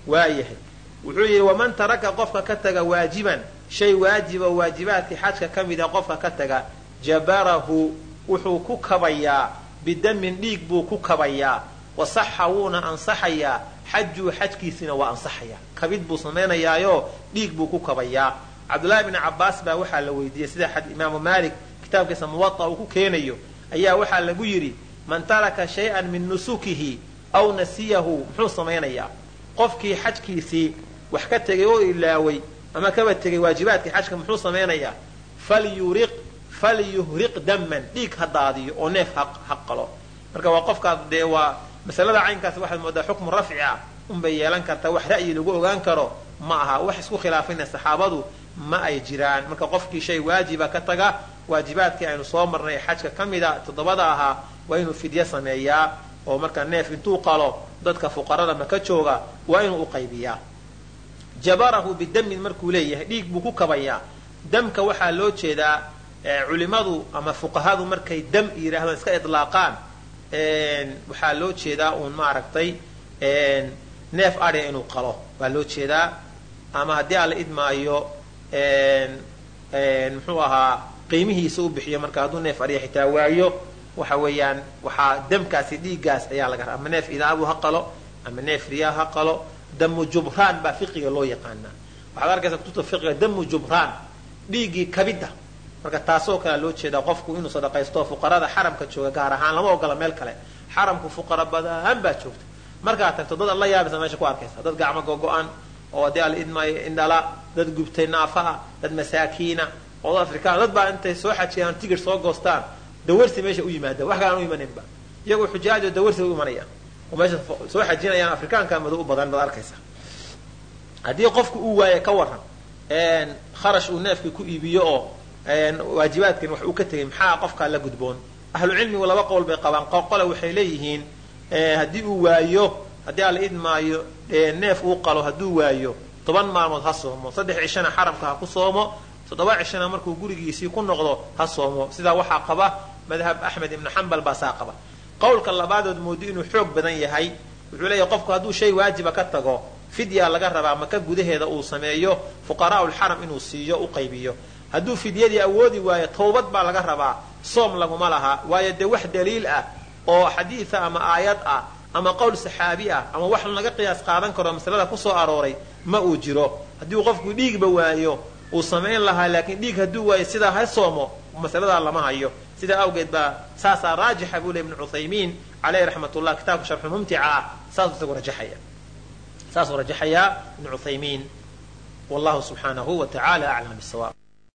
Waayahay. Wuxuu yidhi waman taraka qofka ka taga waajiban shay waajiba waajibaadkii xajka ka mida qofka ka taga jabarahu wuxuu ku kabayaa bidamin dhiig buu ku kabayaa wasaxa wuuna ansaxayaa xajuu xajkiisina waa ansaxayaa. Kabid buu samaynayaayo dhiig buu ku kabayaa cabdullaahi bni cabaas baa waxaa la weydiiyey sida imaamu maalik kitaabkiisa muwaa uu ku keenayo. Ayaa waxaa lagu yidhi man taraka shay-an min nusukihi aw nasiyahu muxuu samaynayaa. Qofkii xajkiisii wax ka tegay oo ilaaway ama kaba tegay waajibaadkii xajka muxuu samaynayaa. Falyuhriq daman dhiig ha daadiyo oo neef ha qalo. Marka waa qofkaas dee waa masalada caynkaas waxaad moodaa xukmu rafci ah. Unbay yeelan kartaa wax ra'yi lagu ogaan karo ma aha. Wax isku khilaafayna saxaabadu ma ay jiraan. Marka qofkii shay waajiba ka taga waajibaadkii aynu soo marnay xajka ka mida toddobada ahaa waa inuu fidyo sameeyaa oo marka neef intuu qalo dadka fuqarada maka jooga waa inuu u qaybiyaa. Jabarahu bidamin markuu leeyahay dhiig buu ku kabayaa damka waxaa loo jeedaa culimadu ama fuqahadu markay dam yidhaahdaan iska idlaaqaan waxaa loo jeedaa uun maaragtay neef adya inuu qalo. Baa loo jeedaa ama haddii aan idmaayo muxuu ahaa qiimihiisa u bixiyo marka hadduu neef adya xitaa waayo waxa weeyaan waxaa damkaasi dhiiggaas ayaa laga ama neef idaabu ha qalo ama neef riyaa ha qalo damu jubraan baa fiqiga loo yaqaanaa. Waxaad arkaysa kutubta fiqiga damu jubraan dhiiggii kabidda. Marka taasoo kale loo jeedaa qofku inuu sadaqaysto fuqarada xaramka jooga gaar ahaan lama ogola meel kale. Xaramku fuqara badan baa joogta. Markaad tagto dad alla yaabaysa meesha ku arkaysa. Dad gacmo gogo-an oo haddii ala idmaayo indhala dad gubtay naafa ah dad masaakiina oo dad afrikaan dad baa intay soo xajiyaan tigir soo goostaan dawarsi meesha u yimaada wax kalaan u imaninba iyagoo xujaajo dawarsi u imanayaan oo meesha soo xajinayaan afrikaanka madow u badan baad arkaysa. Haddii qofku uu waaye ka waran kharash uu neefkii ku iibiyo oo waajibaadkan wax uu ka tegay maxaa qofkaa la gudboon? Ahlu cilmigu laba qowl bay qabaan qole waxay leeyihiin haddii uu waayo haddii ala idmaayo neef uu qalo hadduu waayo toban maalmood ha soomo. Saddex cishana xaramka ha ku soomo. Toddoba cishana markuu gurigiisii ku noqdo ha soomo. Sidaa waxaa qaba madhab axmed ibnu xambal baa saa qaba. Qowlka labaadood moodo inuu xoog badan yahay. Wuxuu leeyahay qofku hadduu shay waajiba ka tago fidya laga rabaa maka gudaheeda uu sameeyo fuqaraau lxaram inuu siiyo u qaybiyo. Hadduu fidyadii awoodi waayo towbad baa laga rabaa soom laguma laha. Waayo dee wax daliil ah oo xadiida ama aayad ah ama qowl saxaabi ah ama wax laga qiyaas qaadan karo masalada ku soo arooray ma uu jiro. Haddii qofku dhiigba waayo uu samayn lahaa laakiin dhiig hadduu waayo sidaa ha soomo masaladaa lama hayo. Sidaa awgeed baa saasaa raajixa buu le ibnu cuthaymiin caleyh raxmatullah kitaabka sharxu mumtica ah saasuu isagu rajaxaya. Saasuu rajaxayaa ibnu cuthaymiin. Wallahu subxaanahu wa aclam bisawaab